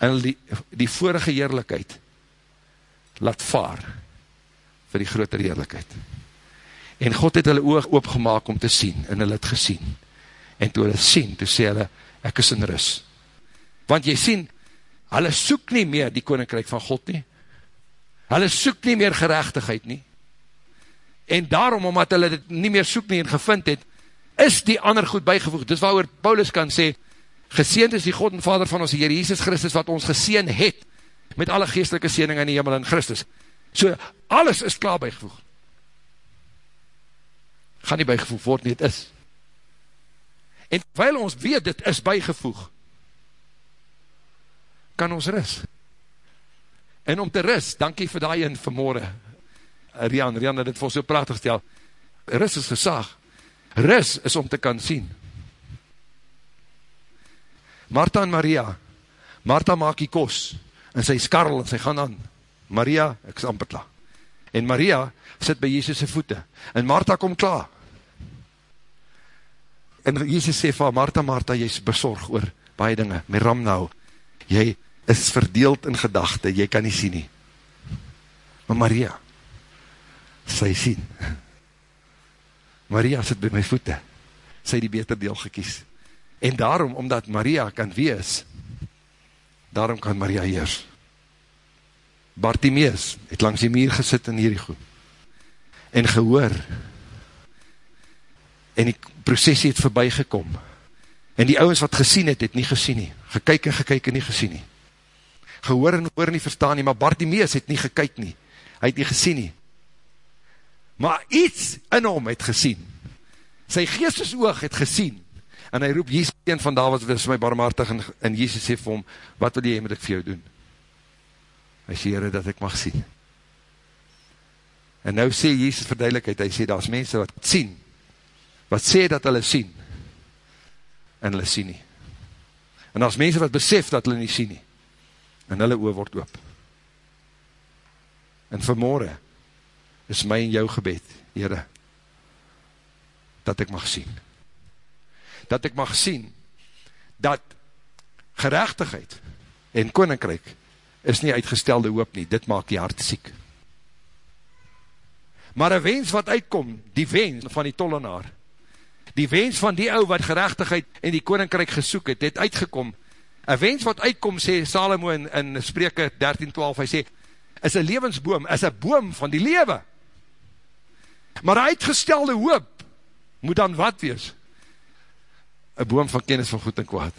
Speaker 1: en die, die vorige heerlijkheid, laat vaar, vir die groter heerlijkheid. En God het hulle oog oopgemaak om te sien, en hulle het gesien. En toe hulle sien, toe sê hulle, ek is in rus. Want jy sien, hulle soek nie meer die koninkryk van God nie. Hulle soek nie meer gerechtigheid nie en daarom, omdat hulle dit nie meer soek nie en gevind het, is die ander goed bijgevoegd. Dis waar Paulus kan sê, geseend is die God en Vader van ons Heer Jesus Christus, wat ons geseen het, met alle geestelike seening in die hemel in Christus. So, alles is klaar bijgevoegd. Gaan nie bijgevoegd word nie, het is. En terwijl ons weet, dit is bijgevoegd, kan ons ris. En om te ris, dankie vir die in vanmorgen, Rian, Rian het dit vir so prachtig stel, ris is gesag, ris is om te kan sien. Martha en Maria, Martha maak die kos, en sy skarrel, en sy gaan aan, Maria, ek is amper klaar, en Maria sit by Jesus' voete, en Martha kom klaar, en Jesus sê vir Martha, Martha, jy is bezorg oor baie dinge, Miram nou, jy is verdeeld in gedachte, jy kan nie sien nie, maar Maria, sy sien. Maria sit by my voete, sy die beter deel gekies. En daarom, omdat Maria kan wees, daarom kan Maria heers. Bartimeus het langs die muur gesit in hierdie goed, en gehoor, en die procesie het voorbij gekom, en die ouwens wat gesien het, het nie gesien nie, gekyk en gekyk en nie gesien nie, gehoor en hoor nie verstaan nie, maar Bartimeus het nie gekyk nie, hy het nie gesien nie, maar iets in hom het gesien. Sy geestes oog het gesien, en hy roep, Jezus, een van David, wees my barmhartig, en, en Jezus sê vir hom, wat wil jy, moet ek vir jou doen? Hy sê, Heere, dat ek mag sien. En nou sê Jezus verduidelijkheid, hy sê, daar is mense wat sien, wat sê dat hulle sien, en hulle sien nie. En daar mense wat besef dat hulle nie sien nie, en hulle oor word oop. En vanmorgen, is my en jou gebed, Heere, dat ek mag sien. Dat ek mag sien, dat gerechtigheid en koninkryk is nie uitgestelde hoop nie, dit maak die hart siek. Maar een wens wat uitkom, die wens van die tollenaar, die wens van die ou wat gerechtigheid en die koninkryk gesoek het, het uitgekom, een wens wat uitkom, sê Salomo in, in Spreke 13.12, hy sê, is een levensboom, is een boom van die lewe, Maar uitgestelde hoop, moet dan wat wees? Een boom van kennis van goed en kwaad.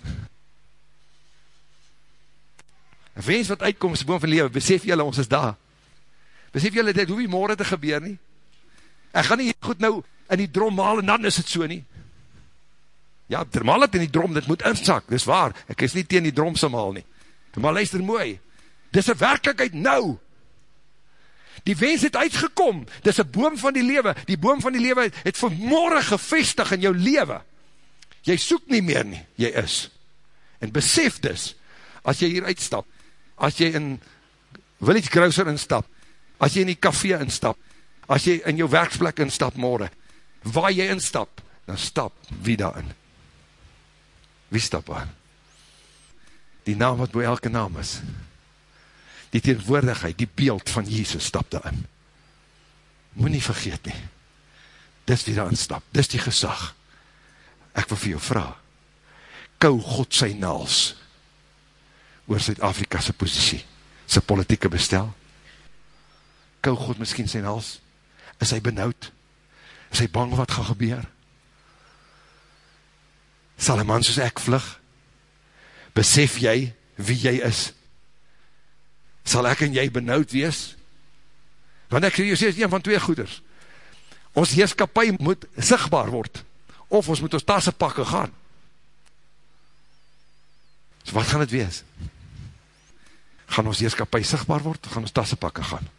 Speaker 1: Wens wat uitkom is boom van lewe, besef jylle, ons is daar. Besef jylle, dit hoef nie morgen te gebeur nie. Ek gaan nie goed nou in die drom maal en dan is het so nie. Ja, termaal het in die drom, dit moet insak, dis waar. Ek is nie teen die drom maal nie. Maar luister mooi, dis een werkelijkheid nou. Die wens het uitgekom, dis een boom van die lewe. Die boom van die lewe het vanmorgen gevestig in jou lewe. Jy soek nie meer nie, jy is. En besef dis, as jy hier uitstap, as jy in Village Grouser instap, as jy in die café instap, as jy in jou werksplek instap morgen, waar jy instap, dan stap wie daarin? Wie stap aan? Die naam wat by elke naam is. Die teenwoordigheid, die beeld van Jesus stap daarin. Moet nie vergeet nie. Dis wie daarin stap, dis die gesag. Ek wil vir jou vraag, kou God sy naals, oor Zuid-Afrika sy posiesie, sy politieke bestel? Kou God miskien sy hals? Is hy benauwd? Is hy bang wat gaan gebeur? Sal een man soos ek vlug? Besef jy wie jy is? Sal ek en jy benauwd wees? Want ek sê, jy sê, is een van twee goeders. Ons heerskapie moet sigtbaar word, of ons moet ons tasse pakken gaan. So wat gaan het wees? Gaan ons heerskapie sigtbaar word, gaan ons tasse pakken gaan?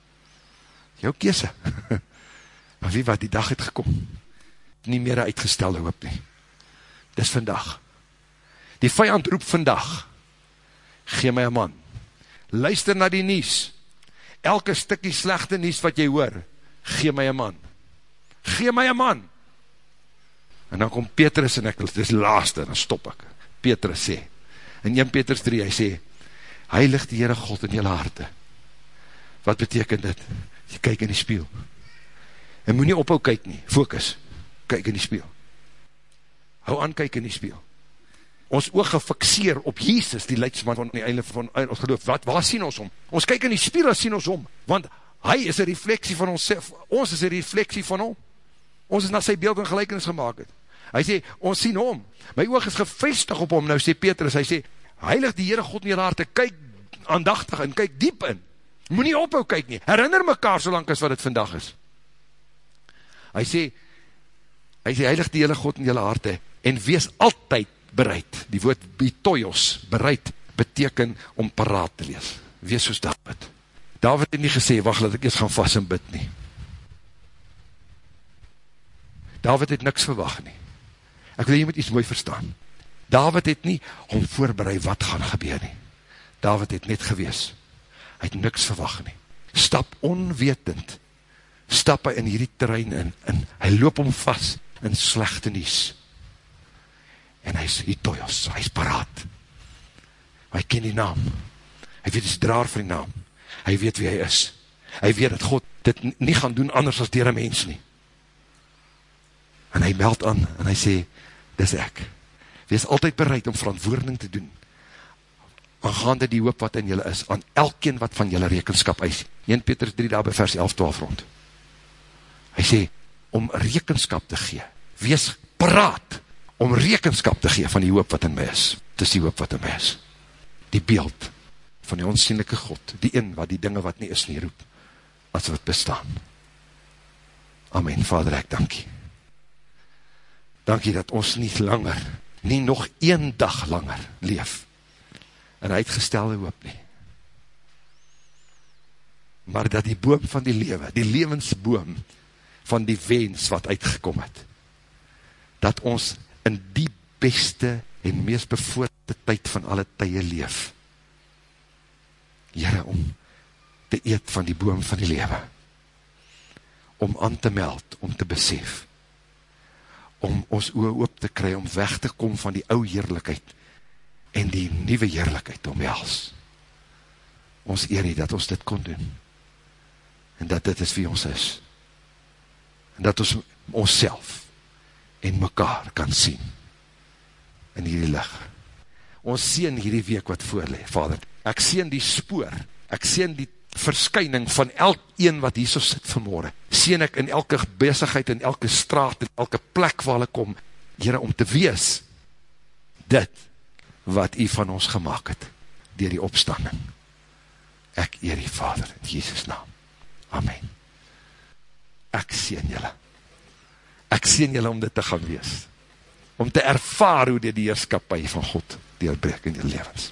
Speaker 1: Jou kese. maar wie wat, die dag het gekom. Nie meer uitgestelde hoop nie. Dis vandag. Die vijand roep vandag. Gee my een man. Luister na die nies. Elke stikkie slechte nies wat jy hoor. Gee my een man. Gee my een man. En dan kom Petrus en ek, dis laaste, dan stop ek. Petrus sê, in 1 Petrus 3, hy sê, Heilig die Heere God in jylle harte. Wat beteken dit? Jy kyk in die spiel. En moet nie ophou kyk nie, focus, kyk in die spiel. Hou aan kyk in die spiel. Ons oog gefixeer op Jesus, die leidsman van die eile van ons geloof. Wat, waar sien ons om? Ons kyk in die spiel en sien ons om, want hy is een refleksie van ons, ons is een refleksie van hom. Ons is na sy beeld en gelijkenis gemaakt het. Hy sê, ons sien hom. My oog is gevestig op hom. Nou sê Petrus, hy sê, heilig die Heere God in jylle harte, kyk aandachtig en kyk diep in. Moet nie ophou kyk nie. Herinner mekaar solang as wat het vandag is. Hy sê, hy sê, heilig die Heere God in jylle harte, en wees altyd bereid. Die woord betoios, bereid, beteken om paraat te wees. Wees soos David. David het nie gesê, wacht, laat ek eers gaan vast en bid nie. David het niks verwacht nie. Ek wil jy moet iets mooi verstaan. David het nie om voorbereid wat gaan gebeur nie. David het net gewees. Hy het niks verwacht nie. Stap onwetend, stap hy in hierdie terrein in, en hy loop om vast in slechte nies. En hy is hitoios, hy is paraat. Hy ken die naam. Hy weet, hy is draar van die naam. Hy weet wie hy is. Hy weet dat God dit nie gaan doen anders as dier een mens nie. En hy meld aan, en hy sê, dis ek. Wees altyd bereid om verantwoording te doen, aangaande die hoop wat in julle is, aan elkeen wat van julle rekenskap eis. 1 Peter 3 daar by vers 11, 12 rond. Hy sê, om rekenskap te gee, wees paraat, om rekenskap te gee van die hoop wat in my is. Het is die hoop wat in my is. Die beeld van die onsienlijke God, die een wat die dinge wat nie is nie roep, as wat bestaan. Amen, Vader, ek dankie. Dankie dat ons nie langer, nie nog een dag langer leef, in uitgestelde hoop nie. Maar dat die boom van die lewe, die levensboom van die wens wat uitgekom het, dat ons in die beste en meest bevoorde tyd van alle tye leef. Jere, om te eet van die boom van die lewe, om aan te meld, om te besef, om ons oor oop te kry, om weg te kom van die ou heerlijkheid, en die nieuwe heerlijkheid omhels. Ons eer nie dat ons dit kon doen, en dat dit is wie ons is, en dat ons ons self, en mekaar kan sien, in hierdie licht. Ons sien hierdie week wat voorlee, vader, ek sien die spoor, ek sien die verskyning van elk een wat hier so sit vanmorgen. Sien ek in elke bezigheid, in elke straat, in elke plek waar hulle kom, Heere, om te wees, dit wat u van ons gemaakt het, dier die opstanding. Ek eer die Vader, in Jesus naam. Amen. Ek sien julle. Ek sien julle om dit te gaan wees. Om te ervaar hoe dit die heerskapie van God deurbreek in die levens.